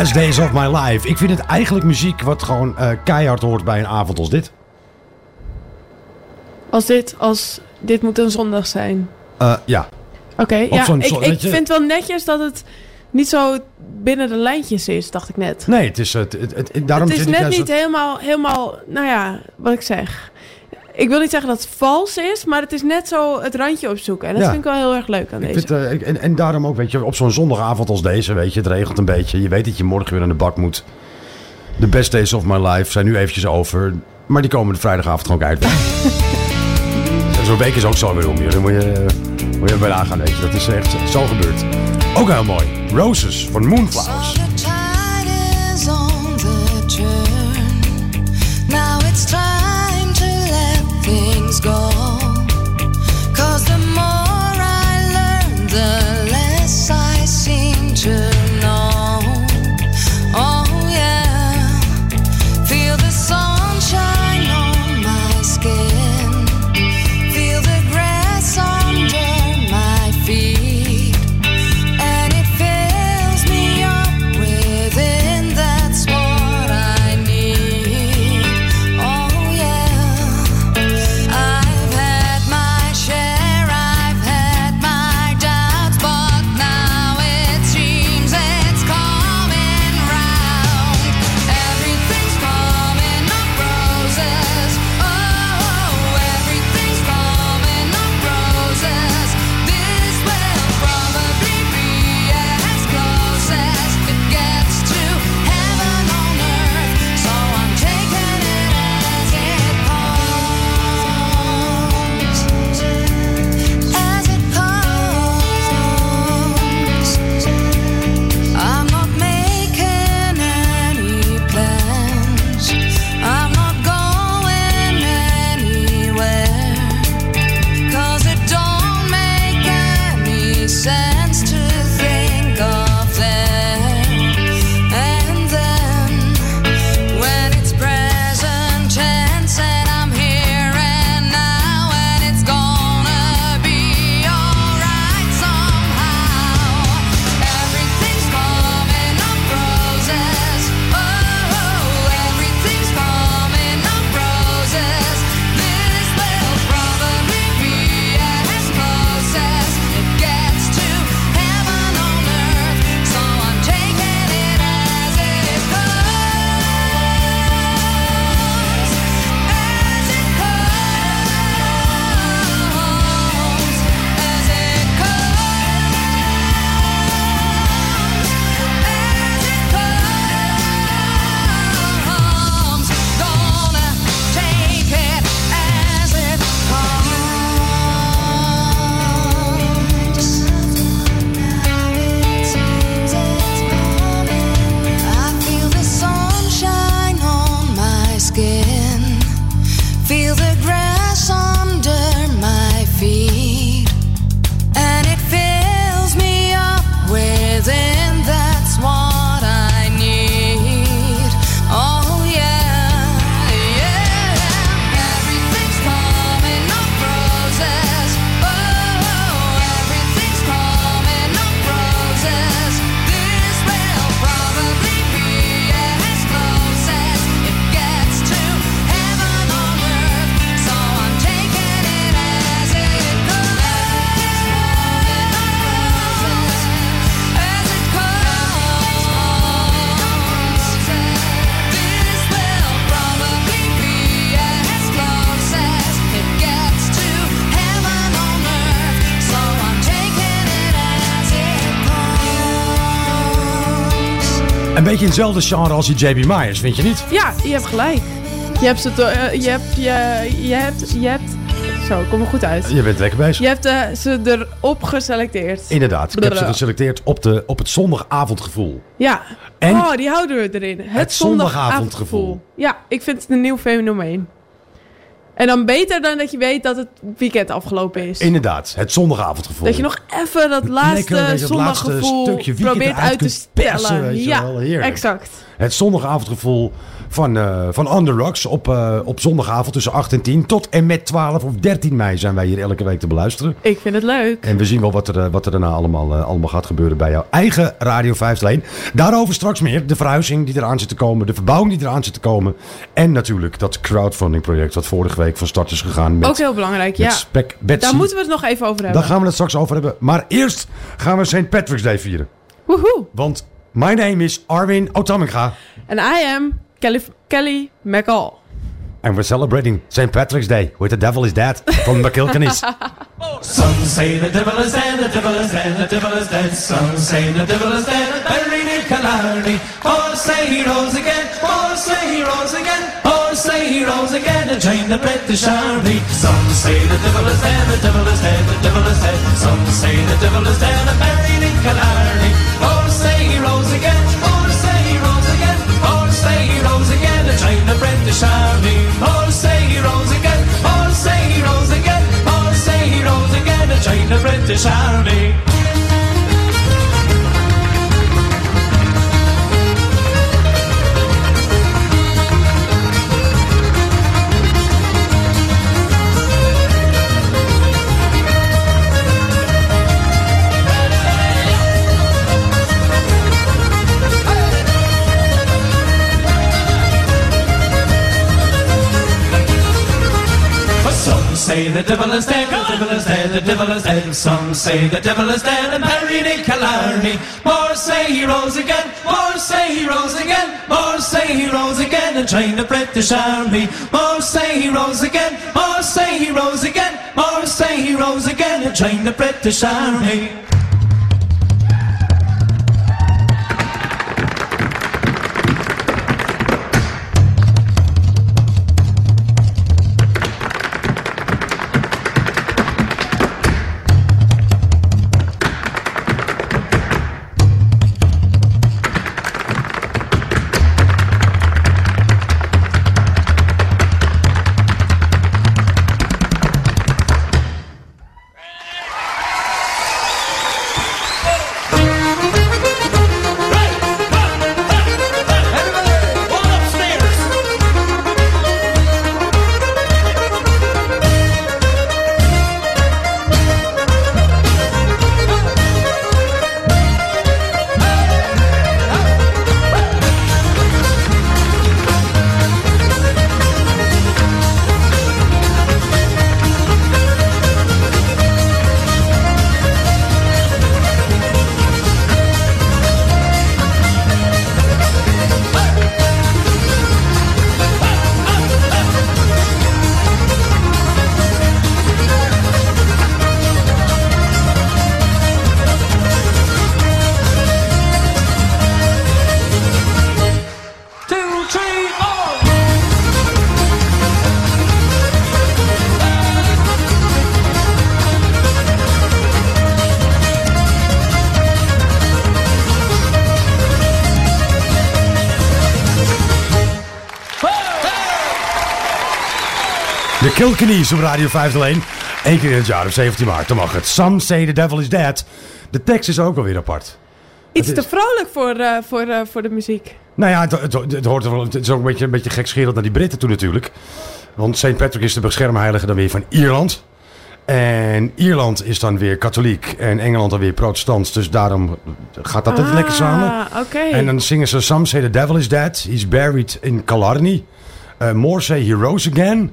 Best Days of My Life. Ik vind het eigenlijk muziek wat gewoon eh, keihard hoort bij een avond als dit. Als dit, als dit moet een zondag zijn. Eh, ja. Oké, ja, ik, je- vind wel netjes dat het niet zo binnen de lijntjes is, dacht ik net. Nee, het is, het, het, het- daarom het is net niet helemaal, helemaal, nou ja, wat ik zeg. Ik wil niet zeggen dat het vals is, maar het is net zo het randje opzoeken. En dat Ja. vind ik wel heel erg leuk aan Ik deze. vind, eh, ik- en, en daarom ook, weet je, op zo'n zondagavond als deze, weet je, het regent een beetje. Je weet dat je morgen weer aan de bak moet. The best days of my life zijn nu eventjes over. Maar die komen de vrijdagavond gewoon uit. Zo'n week is ook zo weer om. Dan moet je, moet je bij nagaan, weet je. Dat is echt zo gebeurd. Ook heel mooi. Roses van Moonflowers. Een beetje in hetzelfde genre als die JB Myers, vind je niet? Ja, je hebt gelijk. Je hebt ze... to- eh, je hebt... Je, je hebt... Je hebt... Zo, ik kom er goed uit. Je bent lekker bezig. Je hebt eh, ze erop geselecteerd. Inderdaad, ik heb ze geselecteerd op, de, op het zondagavondgevoel. Ja. En- oh, die houden we erin. Het, Het zondagavondgevoel. Ja, ik vind het een nieuw fenomeen. En dan beter dan dat je weet dat het weekend afgelopen is. Inderdaad, het zondagavondgevoel. Dat je nog even dat laatste Lekker, zondaggevoel stukje weekend probeert uit te kunt persen, stellen. weet je ja, exact. Het zondagavondgevoel van, eh van On The Rocks op, eh, op zondagavond tussen 8 en 10. Tot en met 12 of 13 mei zijn wij hier elke week te beluisteren. Ik vind het leuk. En we zien wel wat er, eh, wat er daarna allemaal, allemaal gaat gebeuren bij jouw eigen Radio 501. Daarover straks meer. De verhuizing die eraan zit te komen. De verbouwing die eraan zit te komen. En natuurlijk dat crowdfunding project wat vorige week van start is gegaan. Met, Ook heel belangrijk, ja. Spec Betsy. Daar moeten we het nog even over hebben. Daar gaan we het straks over hebben. Maar eerst gaan we St. Patrick's Day vieren. Woehoe. Want my name is Arwin Otaminga. En I am Kelly, Kelly McCall. And we're celebrating St. Patrick's Day with The Devil Is Dead van McKilkennis. Some say the devil is dead, the devil is dead, the devil is dead. Some say the devil is dead, buried in Killarney. All say he rose again, all say he rose again, all say he rose again and joined the British Army. Some say the devil is dead, the devil is dead, the devil is dead. Some say the devil is dead and buried in Killarney. Rose again and joined the British Army. Say the devil is dead, the devil is dead, the devil is dead. Some say the devil is dead and buried in Killarney. More say he rose again, more say he rose again, more say he rose again and joined the British Army. More say he rose again, more say he rose again, more say he rose again and joined the British Army. De Kilkennies op Radio 501. Eén keer in het jaar op 17 maart. Dan mag het. Some say the devil is dead. De tekst is ook alweer apart. Iets Het te is- vrolijk voor, eh, voor, eh, voor de muziek. Nou ja, het, het, het hoort er wel, het is ook een beetje, een beetje gekscherend naar die Britten toe natuurlijk. Want St. Patrick is de beschermheilige dan weer van Ierland. En Ierland is dan weer katholiek en Engeland dan weer protestant. Dus daarom gaat dat altijd lekker samen. Ah, oké. En dan zingen ze Some say the devil is dead. He's buried in Killarney. Uh, more say he rose again.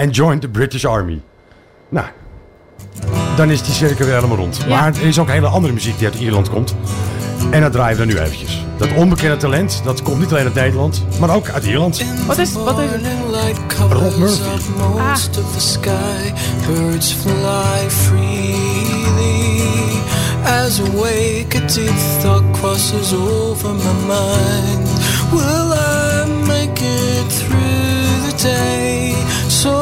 And joined the British Army. Nou, dan is die cirkel weer helemaal rond. Maar er is ook hele andere muziek die uit Ierland komt. En dat draaien we dan nu eventjes. Dat onbekende talent, dat komt niet alleen uit Nederland, maar ook uit Ierland. Wat is, wat is het? Rob Murphy. Birds fly freely. As awake, a deep thought crosses over my mind. Will I make it through the day? So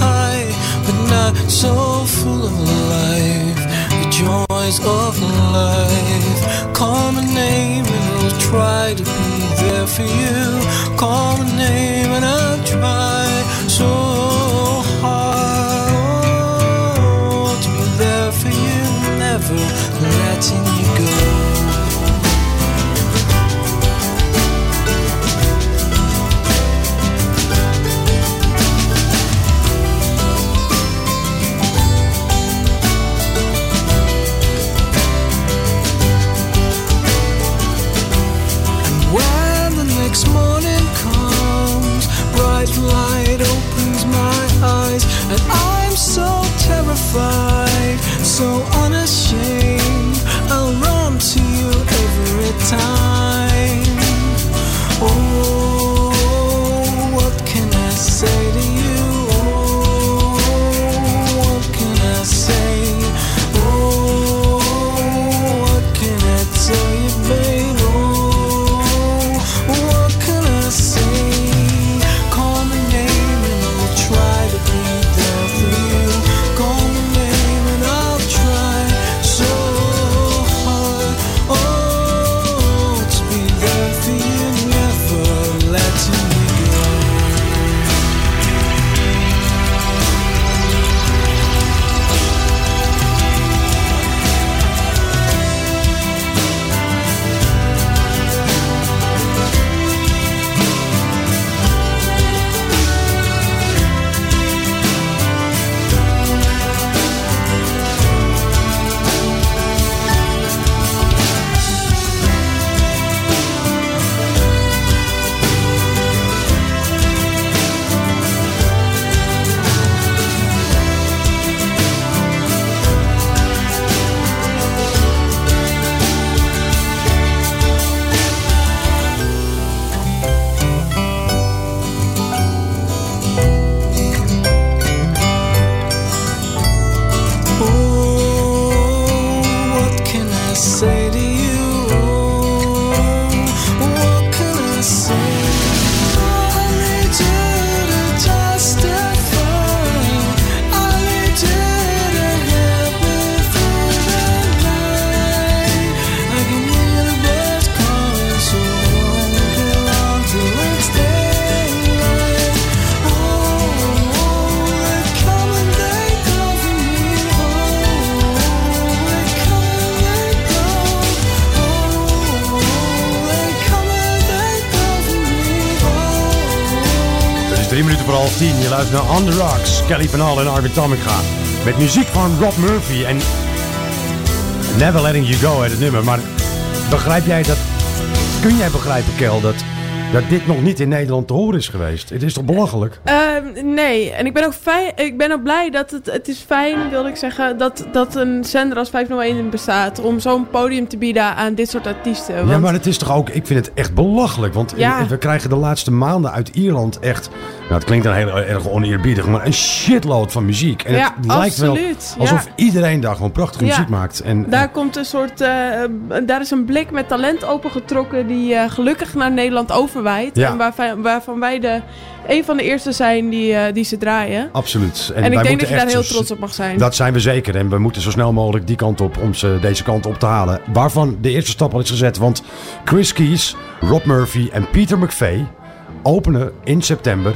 high, but not so full of life. The joys of life. Call my name and I'll try to be there for you. Call my name and I'll try so hard oh, to be there for you, never letting you go. My eyes, and I'm so terrified, so unashamed. I'll run to you every time. Luistert naar On The Rocks, Kelly van Hal en Arvid Tamminga. Met muziek van Rob Murphy en Never Letting You Go het nummer. Maar begrijp jij dat... Kun jij begrijpen, Kel, dat, dat dit nog niet in Nederland te horen is geweest? Het is toch belachelijk? Ehm, nee, en ik ben ook, fijn, ik ben ook blij dat het, het is fijn, wilde ik zeggen, dat, dat een zender als 501 bestaat om zo'n podium te bieden aan dit soort artiesten. Want, Ja, maar het is toch ook... Ik vind het echt belachelijk. Want Ja. we krijgen de laatste maanden uit Ierland echt... Nou, het klinkt dan heel erg oneerbiedig, maar een shitload van muziek. En Ja, het lijkt wel alsof ja. iedereen daar gewoon prachtige muziek maakt. En, Daar komt een soort, eh, daar is een blik met talent opengetrokken die eh, gelukkig naar Nederland overwijdt. Ja. En waarvan, waarvan wij de, een van de eerste zijn die, eh, die ze draaien. Absoluut. En, ik denk dat je daar heel trots op mag zijn. Dat zijn we zeker. En we moeten zo snel mogelijk die kant op om ze deze kant op te halen. Waarvan de eerste stap al is gezet. Want Chris Keys, Rob Murphy en Peter McVeigh openen in september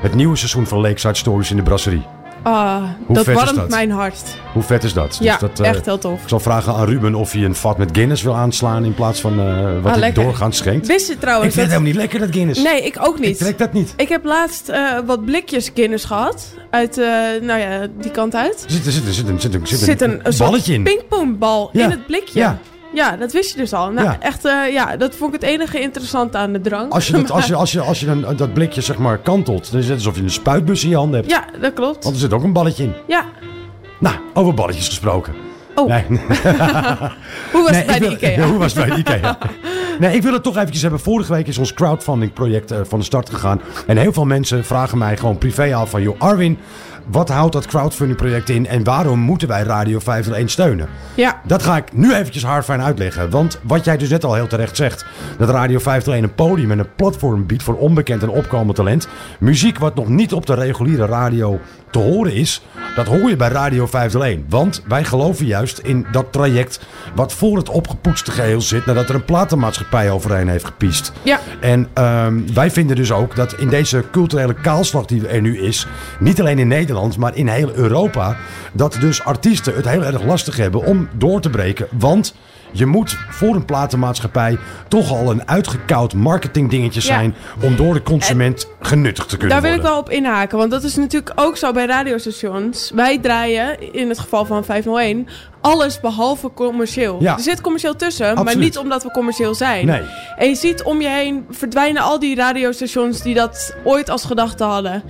het nieuwe seizoen van Lakeside Stories in de Brasserie. Ah, Hoe dat vet is warmt dat? mijn hart. Hoe vet is dat? Ja, dat, eh, echt heel tof. Ik zal vragen aan Ruben of hij een vat met Guinness wil aanslaan in plaats van eh, wat Ah, hij lekker. doorgaans schenkt. Wist je trouwens Ik vind het helemaal niet lekker, dat Guinness. Nee, ik ook niet. Ik trek dat niet. Ik heb laatst eh, wat blikjes Guinness gehad. Uit, eh, nou ja, die kant uit. Er zit, er zit, er zit, een- zit, een- zit, zit een, een soort balletje in. pingpongbal Ja, in het blikje. ja. Ja. dat wist je dus al. Nou, Ja. echt, eh, ja, dat vond ik het enige interessante aan de drank. Als je, dat, als je, als je, als je een, dat blikje zeg maar kantelt, dan is het alsof je een spuitbus in je handen hebt. Ja, dat klopt. Want er zit ook een balletje in. Ja. Nou, over balletjes gesproken. Oh. Nee. Hoe was Nee, het bij de Ikea? Ja, hoe was het bij de Ikea? Nee, ik wil het toch eventjes hebben. Vorige week is ons crowdfunding project eh, van de start gegaan. En heel veel mensen vragen mij gewoon privé af van... joh, Arwin, wat houdt dat crowdfunding project in... en waarom moeten wij Radio 501 steunen? Ja. Dat ga ik nu eventjes hardfijn uitleggen. Want wat jij dus net al heel terecht zegt... dat Radio 501 een podium en een platform biedt... voor onbekend en opkomend talent. Muziek wat nog niet op de reguliere radio te horen is... dat hoor je bij Radio 501. Want wij geloven juist in dat traject... wat voor het opgepoetste geheel zit... nadat er een platenmaatschappij overheen heeft gepiest. Ja. En ehm, wij vinden dus ook dat in deze culturele kaalslag die er nu is... niet alleen in Nederland, maar in heel Europa... dat dus artiesten het heel erg lastig hebben om door te breken. Want je moet voor een platenmaatschappij toch al een uitgekoud marketingdingetje Ja. zijn... om door de consument genuttigd te kunnen Daar wil ik worden. wel op inhaken, want dat is natuurlijk ook zo bij radiostations. Wij draaien, in het geval van 501, alles behalve commercieel. Ja. Er zit commercieel tussen, maar niet omdat we commercieel zijn. Nee. En je ziet om je heen verdwijnen al die radiostations die dat ooit als gedachte hadden.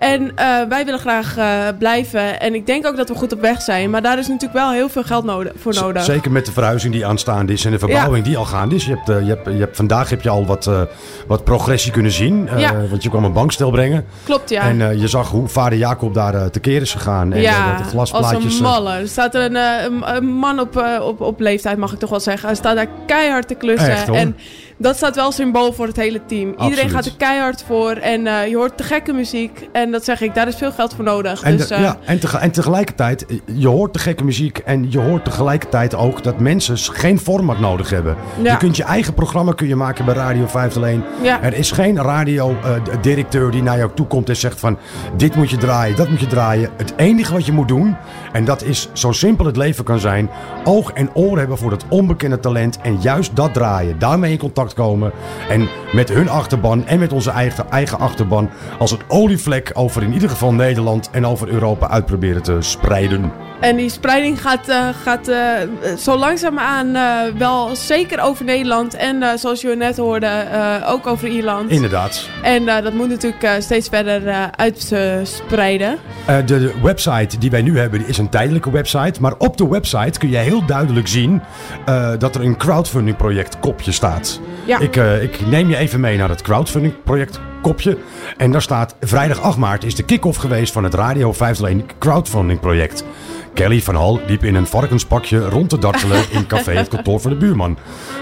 En eh, wij willen graag eh, blijven. En ik denk ook dat we goed op weg zijn. Maar daar is natuurlijk wel heel veel geld nodig, voor Z- nodig. Zeker met de verhuizing die aanstaande is en de verbouwing die al gaande is. Je hebt, eh, je hebt, je hebt, vandaag heb je al wat, wat progressie kunnen zien. Ja. Want je kwam een bankstel brengen. Klopt, ja. En je zag hoe vader Jacob daar tekeer is gegaan. En ja, de als glasplaatjes... een eh, malle. Er staat een, een, een man op, op, op leeftijd, mag ik toch wel zeggen. Hij staat daar keihard te klussen. Echt, en dat staat wel symbool voor het hele team. Iedereen gaat er keihard voor. En eh, je hoort te gekke muziek. En dat zeg ik, daar is veel geld voor nodig. En, dus, eh, ja, en, tege- en tegelijkertijd, eh, je hoort de gekke muziek en je hoort tegelijkertijd ook dat mensen geen format nodig hebben. Ja. Je kunt je eigen programma kun je maken bij Radio 501. Ja. Er is geen radiodirecteur die naar jou toe komt en zegt van dit moet je draaien, dat moet je draaien. Het enige wat je moet doen, en dat is zo simpel het leven kan zijn, oog en oor hebben voor dat onbekende talent en juist dat draaien. Daarmee in contact komen en met hun achterban en met onze eigen, eigen achterban als een olievlek over in ieder geval Nederland en over Europa uitproberen te spreiden. En die spreiding gaat, eh, gaat eh, zo langzaamaan eh wel zeker over Nederland. En zoals je net hoorde, eh, ook over Ierland. Inderdaad. En dat moet natuurlijk steeds verder uitspreiden. De, de website die wij nu hebben is een tijdelijke website. Maar op de website kun je heel duidelijk zien dat er een crowdfunding project kopje staat. Ja. Ik, ik neem je even mee naar het crowdfunding project kopje. En daar staat vrijdag 8 maart is de kick-off geweest van het Radio 501 crowdfunding project. Kelly van Hal liep in een varkenspakje rond te dartelen in café het kantoor van de buurman.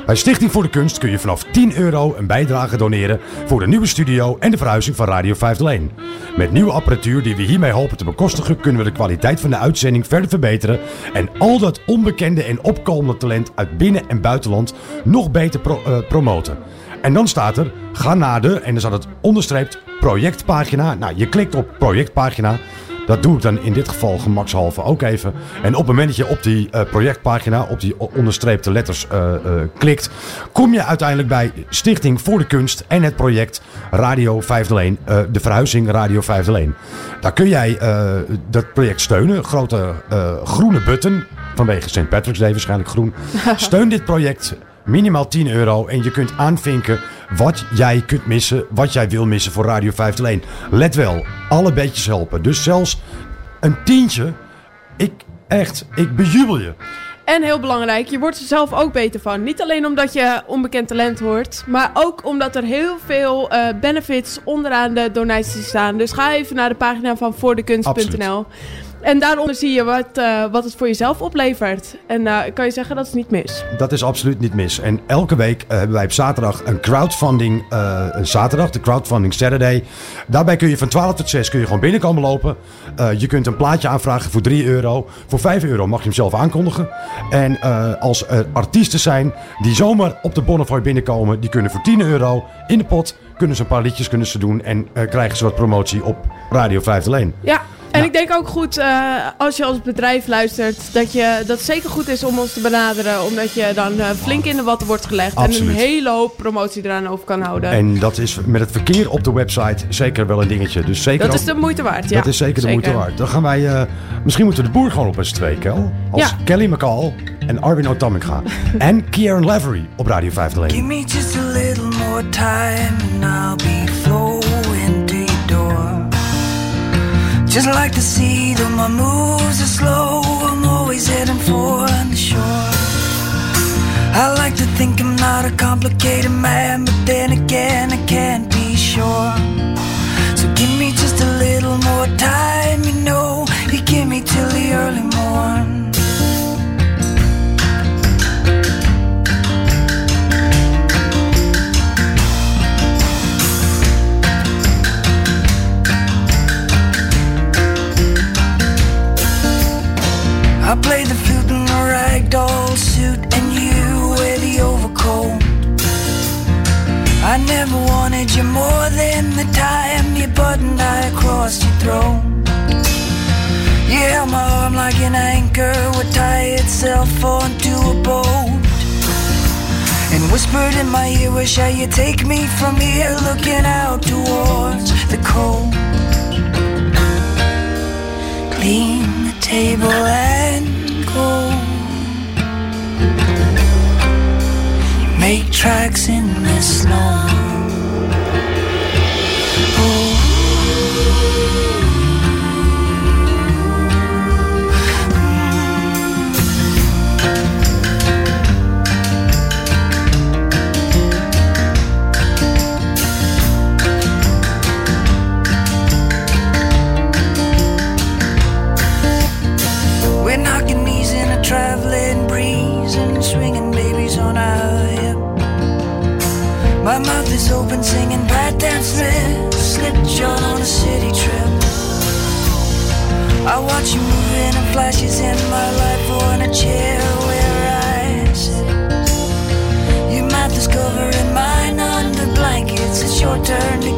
Bij Stichting voor de Kunst kun je vanaf 10 euro een bijdrage doneren voor de nieuwe studio en de verhuizing van Radio 501. Met nieuwe apparatuur die we hiermee hopen te bekostigen, kunnen we de kwaliteit van de uitzending verder verbeteren en al dat onbekende en opkomende talent uit binnen- en buitenland nog beter eh, promoten. En dan staat er, ga naar de, en dan staat het onderstreept, projectpagina. Nou, je klikt op projectpagina. Dat doe ik dan in dit geval gemakshalve ook even. En op het moment dat je op die eh, projectpagina, op die onderstreepte letters eh, eh, klikt, kom je uiteindelijk bij Stichting voor de Kunst en het project Radio 501, eh, de verhuizing Radio 501. Daar kun jij dat project steunen. Grote groene button, vanwege St. Patrick's Day waarschijnlijk groen. Steun dit project minimaal 10 euro en je kunt aanvinken wat jij kunt missen, wat jij wil missen voor Radio 501. Let wel, alle beetjes helpen. Dus zelfs een tientje, ik echt, ik bejubel je. En heel belangrijk, je wordt er zelf ook beter van. Niet alleen omdat je onbekend talent hoort, maar ook omdat er heel veel eh, benefits onderaan de donaties staan. Dus ga even naar de pagina van voordekunst.nl. En daaronder zie je wat, eh, wat het voor jezelf oplevert. En eh, kan je zeggen, dat is niet mis. Dat is absoluut niet mis. En elke week eh, hebben wij op zaterdag een crowdfunding een zaterdag, de crowdfunding Saturday. Daarbij kun je van 12 tot 6 kun je gewoon binnenkomen lopen. Je kunt een plaatje aanvragen voor 3 euro. Voor 5 euro mag je hem zelf aankondigen. En als er artiesten zijn die zomaar op de Bonnefoy binnenkomen, die kunnen voor 10 euro in de pot kunnen ze een paar liedjes kunnen ze doen en krijgen ze wat promotie op Radio 501. Ja, en ik denk ook goed, eh, als je als bedrijf luistert, dat, je, dat het zeker goed is om ons te benaderen. Omdat je dan eh, flink in de watten wordt gelegd. En een hele hoop promotie eraan over kan houden. En dat is met het verkeer op de website zeker wel een dingetje. Dus zeker dat ook- is de moeite waard, ja. Dat is zeker de moeite waard. Dan gaan wij, eh, misschien moeten we de boer gewoon op eens twee, Kel. Als Ja. Kelly McCall en Arvin Otamminga. en Kieran Lavery op Radio 501. Give me just a little more time and I'll be flowing to your door. Just like the sea, though my moves are slow, I'm always heading for the shore. I like to think I'm not a complicated man, but then again, I can't be sure. So give me just a little more time, you know. You give me till the early morn. I play the flute in a ragdoll suit, and you wear the overcoat. I never wanted you more than the time you buttoned I across your throat. You held my arm like an anchor would tie itself onto a boat. And whispered in my ear, wish how you take me from here, looking out towards the cold. Clean table and go. Make tracks in the snow. My mouth is open, singing Pat Dan Smith, slipshod on a city trip. I watch you moving and flashes in my life on a chair where I sit. Your mouth is covering mine under blankets. It's your turn to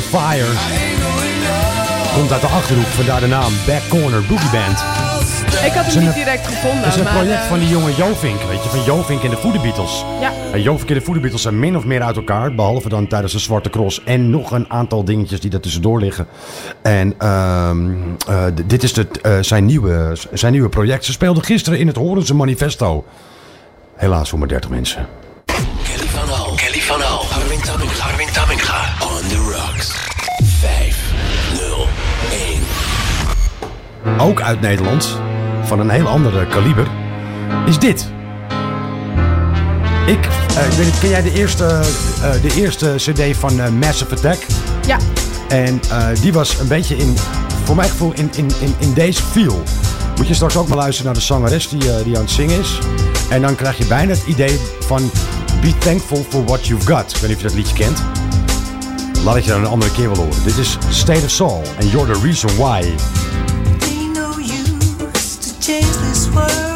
Fire. Komt uit de Achterhoek, vandaar de naam Back Corner Boogie Band. Ik had hem niet direct gevonden. Dat is een project eh, van die jonge Jovink, weet je, van Jovink en de Voede Beatles. Ja. En Jovink en de Voede Beatles zijn min of meer uit elkaar, behalve dan tijdens de Zwarte Cross en nog een aantal dingetjes die daartussendoor liggen. En ehm, eh, dit is de, eh, zijn, nieuwe, zijn nieuwe project. Ze speelden gisteren in het Horense Manifesto. Helaas voor maar 30 mensen. Ook uit Nederland, van een heel andere kaliber, is dit. Ik, eh, ik weet niet, ken jij de eerste, eh, de eerste cd van eh, Massive Attack? Ja. En die was een beetje in, voor mijn gevoel, in, in, in, in deze feel. Moet je straks ook maar luisteren naar de zangeres die, die aan het zingen is. En dan krijg je bijna het idee van Be thankful for what you've got. Ik weet niet of je dat liedje kent. Laat ik je dan een andere keer wel horen. Dit is State of Soul en You're the Reason Why. Change this world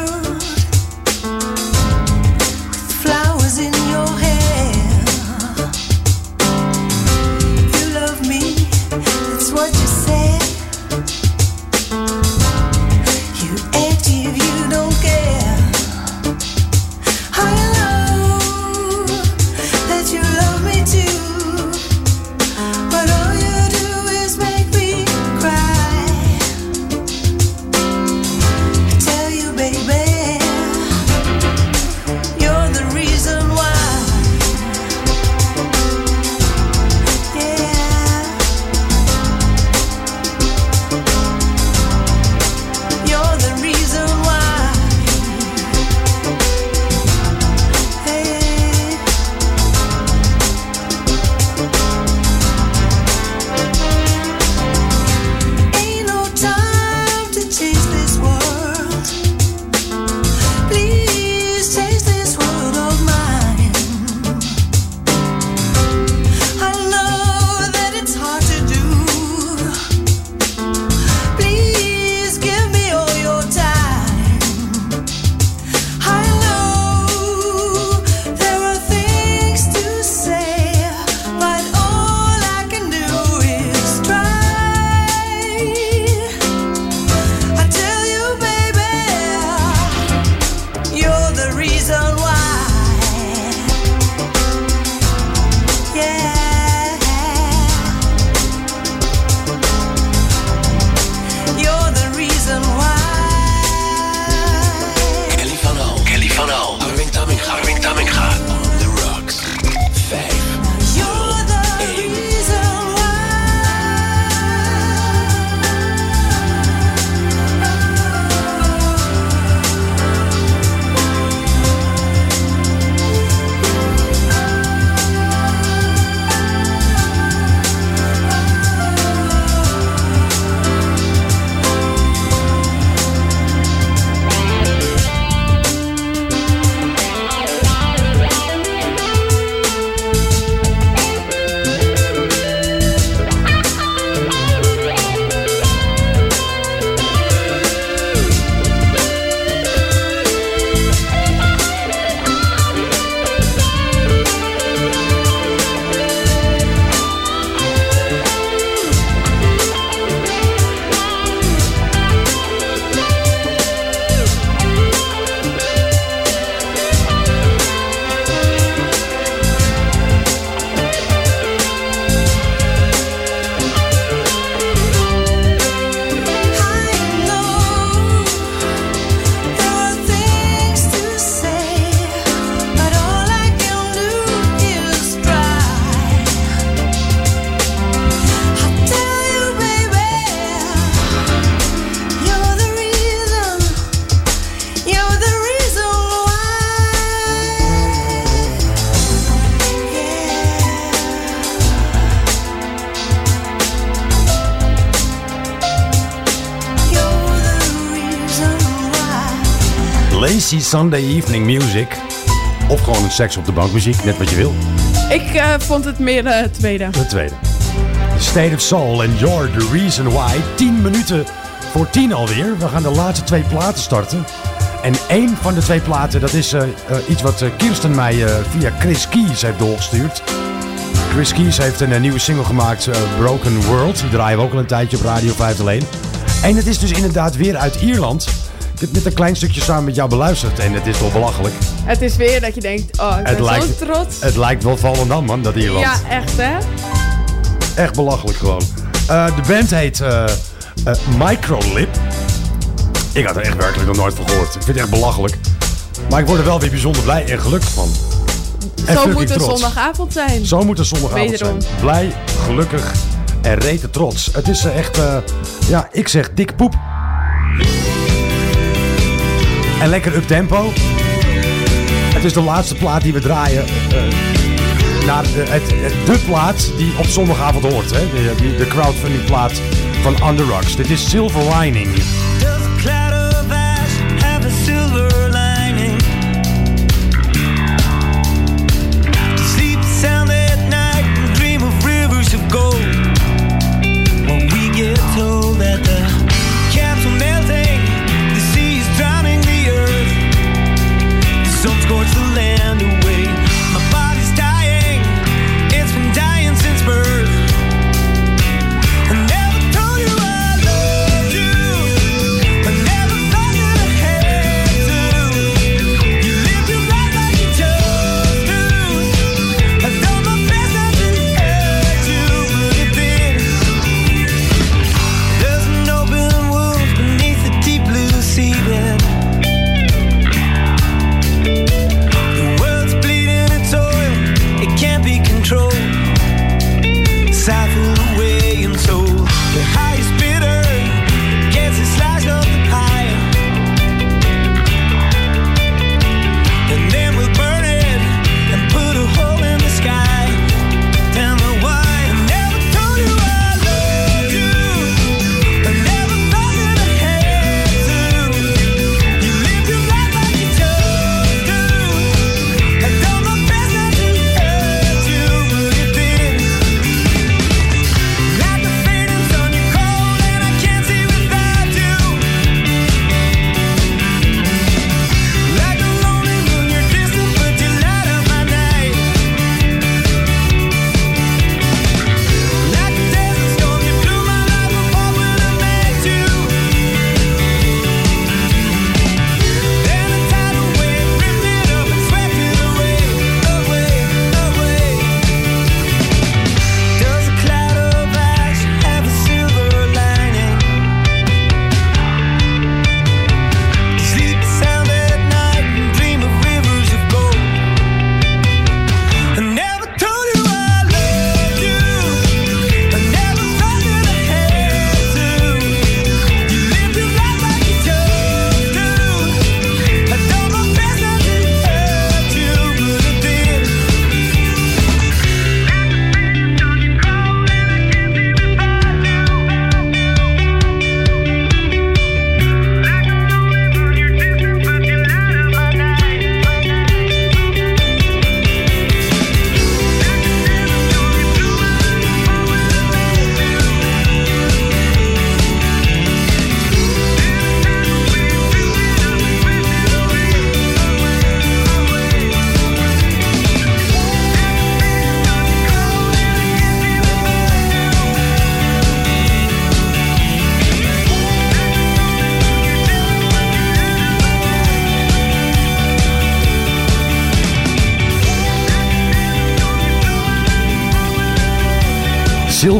Sunday evening music. Of gewoon seks op de bank muziek, net wat je wil. Ik eh, vond het meer eh, het tweede. De tweede. State of Soul and You're the Reason Why. 10 minuten voor 10 alweer. We gaan de laatste twee platen starten. En één van de twee platen, dat is eh, eh, iets wat eh, Kirsten mij eh, via Chris Keys heeft doorgestuurd. Chris Keys heeft een eh, nieuwe single gemaakt, eh, Broken World. Die draaien we ook al een tijdje op Radio 501. En het is dus inderdaad weer uit Ierland. Ik heb net een klein stukje samen met jou beluisterd en het is wel belachelijk. Het is weer dat je denkt, oh, ik ben Het lijkt, zo trots. het lijkt wel Volendam, man, dat Ierland. Ja, echt hè? Echt belachelijk gewoon. Eh, de band heet eh eh, Microlip. Ik had er echt werkelijk nog nooit van gehoord. Ik vind het echt belachelijk. Maar ik word er wel weer bijzonder blij en gelukkig van. En Zo moet een trots. zondagavond zijn. Zo moet een zondagavond Wederom. zijn. Blij, gelukkig en rete trots. Het is echt, ja, ik zeg dik poep. En lekker up tempo. Het is de laatste plaat die we draaien. eh, naar de, het, de plaat die op zondagavond hoort. Hè? De, de crowdfunding plaat van Under Rocks. Dit is Silver Lining.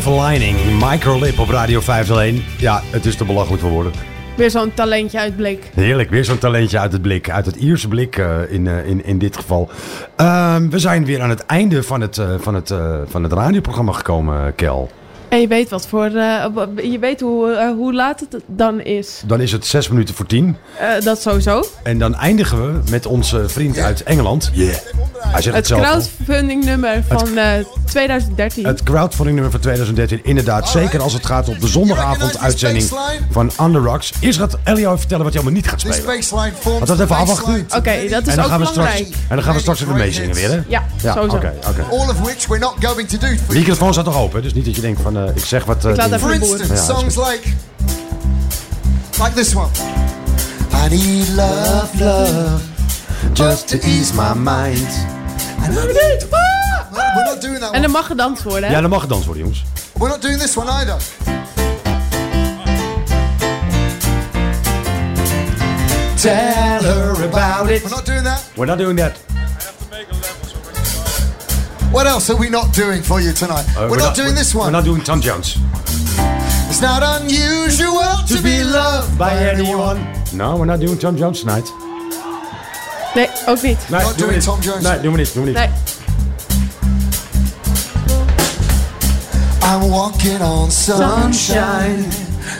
Silver Lining, Microlip op Radio 501. Ja, het is te belachelijk voor woorden. Weer zo'n talentje uit blik. Heerlijk, weer zo'n talentje uit het blik, uit het Ierse blik eh, in, eh, in, in dit geval. Ehm, we zijn weer aan het einde van het, eh, van het, eh, van het radioprogramma gekomen, Kel. En je weet wat voor. eh, je weet hoe, hoe laat het dan is. Dan is het zes minuten voor tien. Eh, dat sowieso. En dan eindigen we met onze vriend uit Engeland. Yeah. Hij zegt het Het crowdfunding nummer van eh, 2013. Het crowdfunding nummer van 2013, inderdaad. Zeker als het gaat op de zondagavond uitzending van Under Rocks. Eerst gaat Elio even vertellen wat hij allemaal niet gaat spelen. Want dat even afwachten. Oké, dat is en dan ook gaan we straks, belangrijk. En dan gaan we straks even meezingen weer, hè? Ja, ja sowieso. Oké, oké. All of which we're not going to do microfoon staat nog open, dus niet dat je denkt van, eh, ik zeg wat... eh, Ik laat For instance, Ja, songs like like this one. I need love, love, Just to ease my mind. And I need. No, we're not doing that En one. er mag gedanst worden, hè? Ja, dan mag het dans worden, jongens. We're not doing this one either. Tell her about it. We're not doing that. We're not doing that. I have to make a level so I can. What else are we not doing for you tonight? Uh, we're, not, doing this We're one. not doing Tom Jones. It's not unusual to be loved By anyone. No, we're not doing Tom Jones tonight. Nee, ook niet. Nee, we doing niet. Tom Jones. Nee, doen we niet. Doen we niet. Nee. I'm walking on sunshine.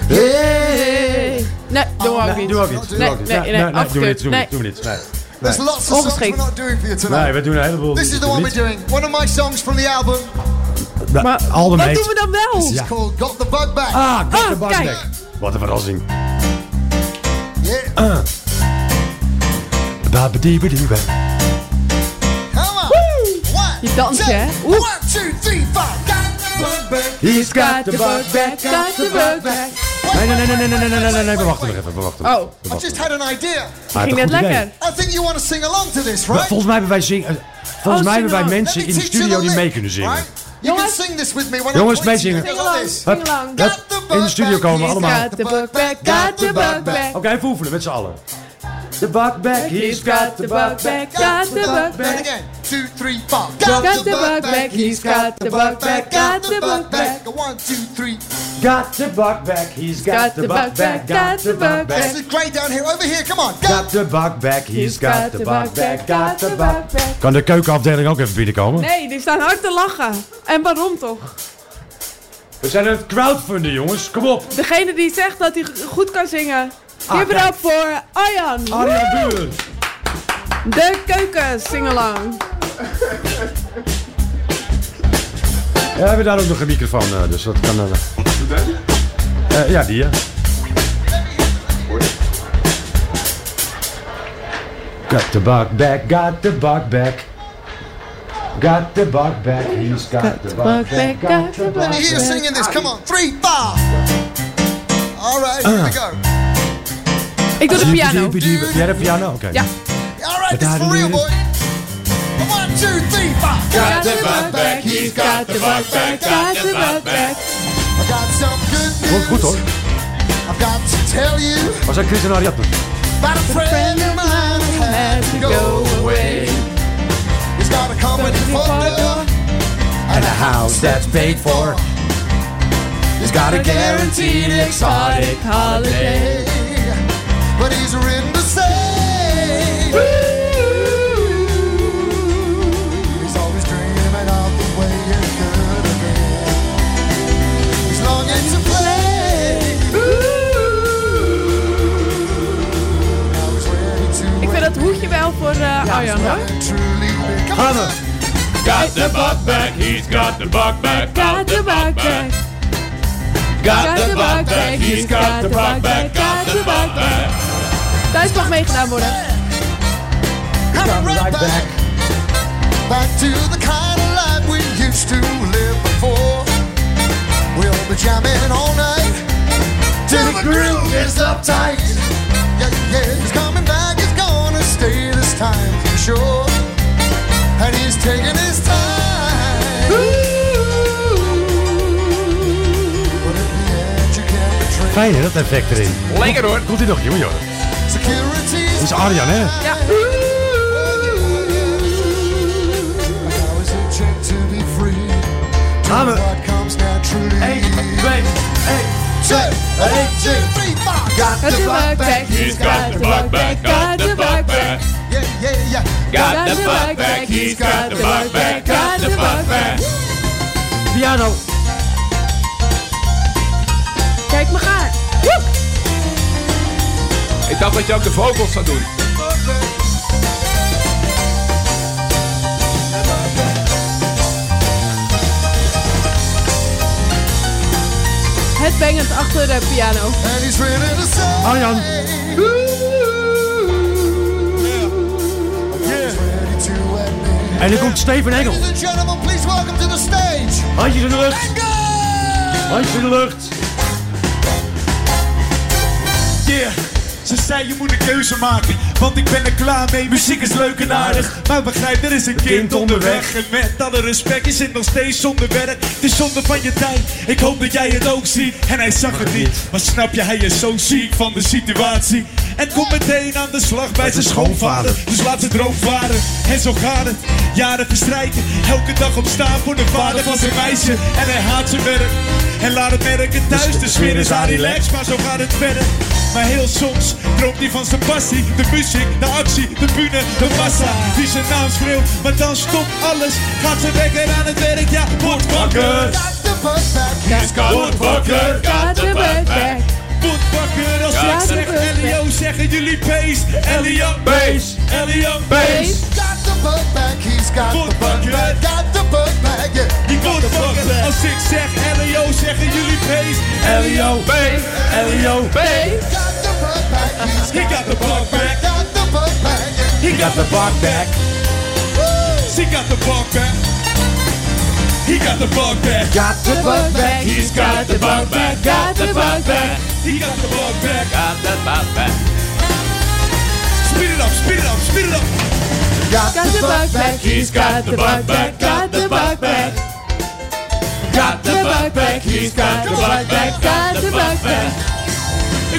Hey. Nee, doen we ook niet. Doen we ook niet. Nee, nee, nee, nee, we afgekeurd. niet. Nee. niet. Doen we niet. Nee. There's Nee. lots of songs we're not doing for you tonight. Nee, we doen een heleboel. This is the one we we're doing. One of my songs from the album. Maar album wat heet- doen we dan wel? It's called Got the Bug Back. Ah, Got Ah, the Bug kijk. Back. Wat een verrassing. Yeah. Ah. Babadiebadiebe. Come on. One, Je danst, two, hè? one, two, three, four. Got the bug back. He's Got the bug back, got the bug back. Nee, nee, nee, nee, nee, nee, nee, nee, nee, nee, we wachten nog even, we wachten. Oh, We I wachten just had an idea. Ah, ging net lekker. I think you want to sing along to this, Maar right? Volgens mij hebben wij zingen. eh, Volgens Oh, mij hebben wij zing mensen in de studio the die mee kunnen zingen. right? You can Jongens. sing this with me when Jongens. Zing along. Hup, in de studio komen allemaal. Got the bug back, got the bug back. Oké, even oefenen met z'n allen. The bug back, he's got the bug back. got the And back. again, two, three, four. Got the bug back, he's got the bug back, got the bug back. One, two, three. Got the bug back, he's got the bug back. Got the This back. is great down here. Over here, come on. Got the bug back, he's got the bug back. Got the bug back. Kan de keukenafdeling ook even binnenkomen? Nee, die staan hard te lachen. En waarom toch? We zijn aan het crowdfunden, jongens. Kom op. Degene die zegt dat hij goed kan zingen. Ah, Give it kijk. up voor Arjan. Arjan Buren. De keuken singalang. Ja, we hebben daar ook nog een microfoon, eh, dus dat kan... eh eh, ja, die, ja. Got the bug back, got the bug back. Got the bug back, he's got, the bug back, got the bug Let me hear you back. singing this. Come on. Three, four. All right, here we go. Ik doe de piano. Jij de piano? Oké. Ja. All right, this is for real, boy. One, two, three, four. Got the bug back, he's got the bug back, got the bug back. I got some good Goed, news. goed hoor. I've got to tell you Waar zijn Chris en Ariadne? about a friend of mine who had to go away. He's got a company fucked up. And a house that's paid for. He's got a guaranteed exotic holiday. But he's written to say He's always dreaming of the way it could have been. He's longing to play. Ik vind dat hoedje wel voor eh, Arjan hoor. truly big Gaan we. Got the bug back, he's got the bug back, Got the bug back. Got the bug back, he's got the bug back, got the bug back. Thuis mag meegedaan worden. Coming right back Back to the kind of life we used to live before We'll be jamming all night Till the groove is uptight Yeah, yeah, he's coming back, he's gonna stay this time for sure And he's taking his time But in the end you can't betray Fijn hè, dat effect erin. Lekker hoor. Komt ie nog, jongen joh. Dat is Arjan, hè? Ja. Gaan we. 1, 2, 1, 2, 1, 2, 3, 4. Got the buck back. He's got the buck back. Got the buck back. Yeah, yeah, yeah. Got the buck back. He's got the buck back. Got the buck back. Piano. Kijk maar gaan. Ik dacht dat je ook de vocals zou doen. Het bengend achter de piano. Arjan. En dan komt Steven Engel. Handjes in de lucht. Handjes in de lucht. Yeah. Ze zei je moet een keuze maken, want ik ben er klaar mee. Muziek is leuk en aardig, maar begrijp, er is een kind onderweg. En met alle respect, je zit nog steeds zonder werk. Het is zonde van je tijd, ik hoop dat jij het ook ziet. En hij zag het niet, maar snap je, hij is zo ziek van de situatie. En komt meteen aan de slag bij zijn schoonvader. Dus laat ze droom varen, en zo gaat het. Jaren verstrijken, elke dag opstaan voor de vader van zijn meisje. En hij haat zijn werk, en laat het merken thuis. De sfeer is aan relax, maar zo gaat het verder. Maar heel soms droomt hij van zijn passie. De muziek, de actie, de bühne, de massa. Die zijn naam schreeuwt, maar dan stopt alles. Gaat zijn wekker aan het werk, ja, wordt wakker. He's got Word wakker. Got the bug back. Word wakker als Got ik the zeg bug back. Elio, zeggen jullie pace. Elio, Bass. Elio, Bass. Got the bug back, he's got the bug back, got the bug back, yeah. Als ik zeg Elio, zeggen jullie pace. Elio, Bass. Elio. Bass. He got the bug back. Got the bug back, yeah. He got the bug back. She got the bug back. He got the bug back. Got the bug back. He's got the bug back. Got the bug back. He got the bug back. Got the bug back. Speed it up, speed it up, speed it up. Got Got the bug back. He's got the bug back. Got the bug back. Got the bug back. He's got the bug back. Got the bug back.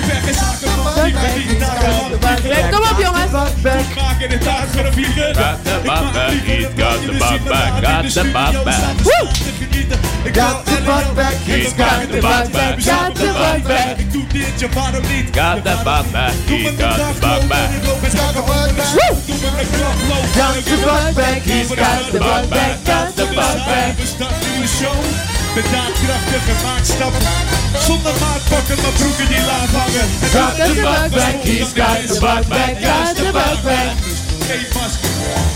Ik ben geen zakenman, ik ben niet naar de hand. Kom op, jongens. Ik maak in het taart gaan vliegen. Got the back, he's got the bug back, got the bug back. Got the bug back, He's got the bug back, Got the bug back. Ik doe dit, je waarom niet? Got the bug back, he's got the bug back. Got the bug back. Got the bug back, he's got the bug back, got the back. Met daadkrachtige maakstappen. Zonder maatpakken, maar broeken die laag hangen. En Got the bug back, he's got the bug back, got the bug back. Geen masker,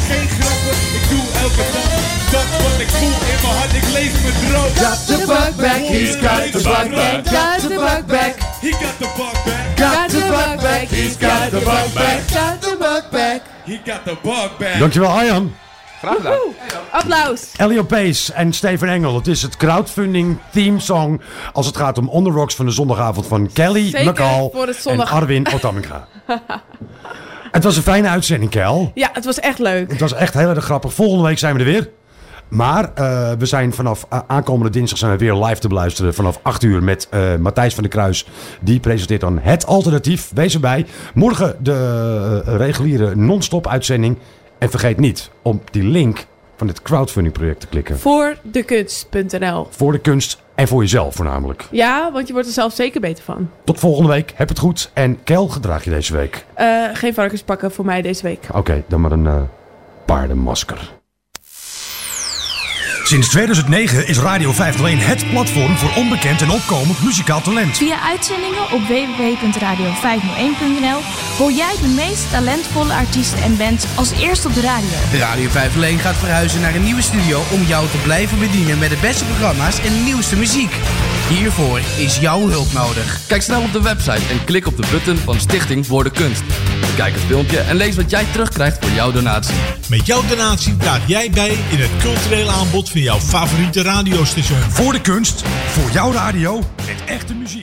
geen grappen. Ik doe elke dag dat wat ik voel in mijn hart. Ik leef mijn droom. Got the bug back, he's got the bug back, got the bug back. He got the bug back. Got the bug back, he's got the bug back, got the bug back. He got the bug back. Dankjewel Arjan. Graag gedaan. Woehoe. Applaus. Elio Pace en Steven Engel. Het is het crowdfunding themesong als het gaat om On The Rocks van de zondagavond van Kelly Zeker McCall en Arwin Otaminga. het was een fijne uitzending, Kel. Ja, het was echt leuk. Het was echt heel erg grappig. Volgende week zijn we er weer. Maar eh, we zijn vanaf a- aankomende dinsdag zijn we weer live te beluisteren. Vanaf 8 uur met eh, Matthijs van der Kruis. Die presenteert dan het alternatief. Wees erbij. Morgen de eh, reguliere non-stop uitzending. En vergeet niet om die link van dit crowdfunding project te klikken. Voor dekunst.nl. Voor de kunst en voor jezelf voornamelijk. Ja, want je wordt er zelf zeker beter van. Tot volgende week. Heb het goed. En Kel gedraag je deze week. Eh, geen varkenspakken voor mij deze week. Oké, dan maar een eh, paardenmasker. Sinds 2009 is Radio 501 het platform voor onbekend en opkomend muzikaal talent. Via uitzendingen op www.radio501.nl hoor jij de meest talentvolle artiesten en bands als eerste op de radio. De Radio 501 gaat verhuizen naar een nieuwe studio om jou te blijven bedienen met de beste programma's en de nieuwste muziek. Hiervoor is jouw hulp nodig. Kijk snel op de website en klik op de button van Stichting Voor de Kunst. Kijk het filmpje en lees wat jij terugkrijgt voor jouw donatie. Met jouw donatie draag jij bij in het culturele aanbod jouw favoriete radiostation. Voor de kunst, voor jouw radio, met echte muziek.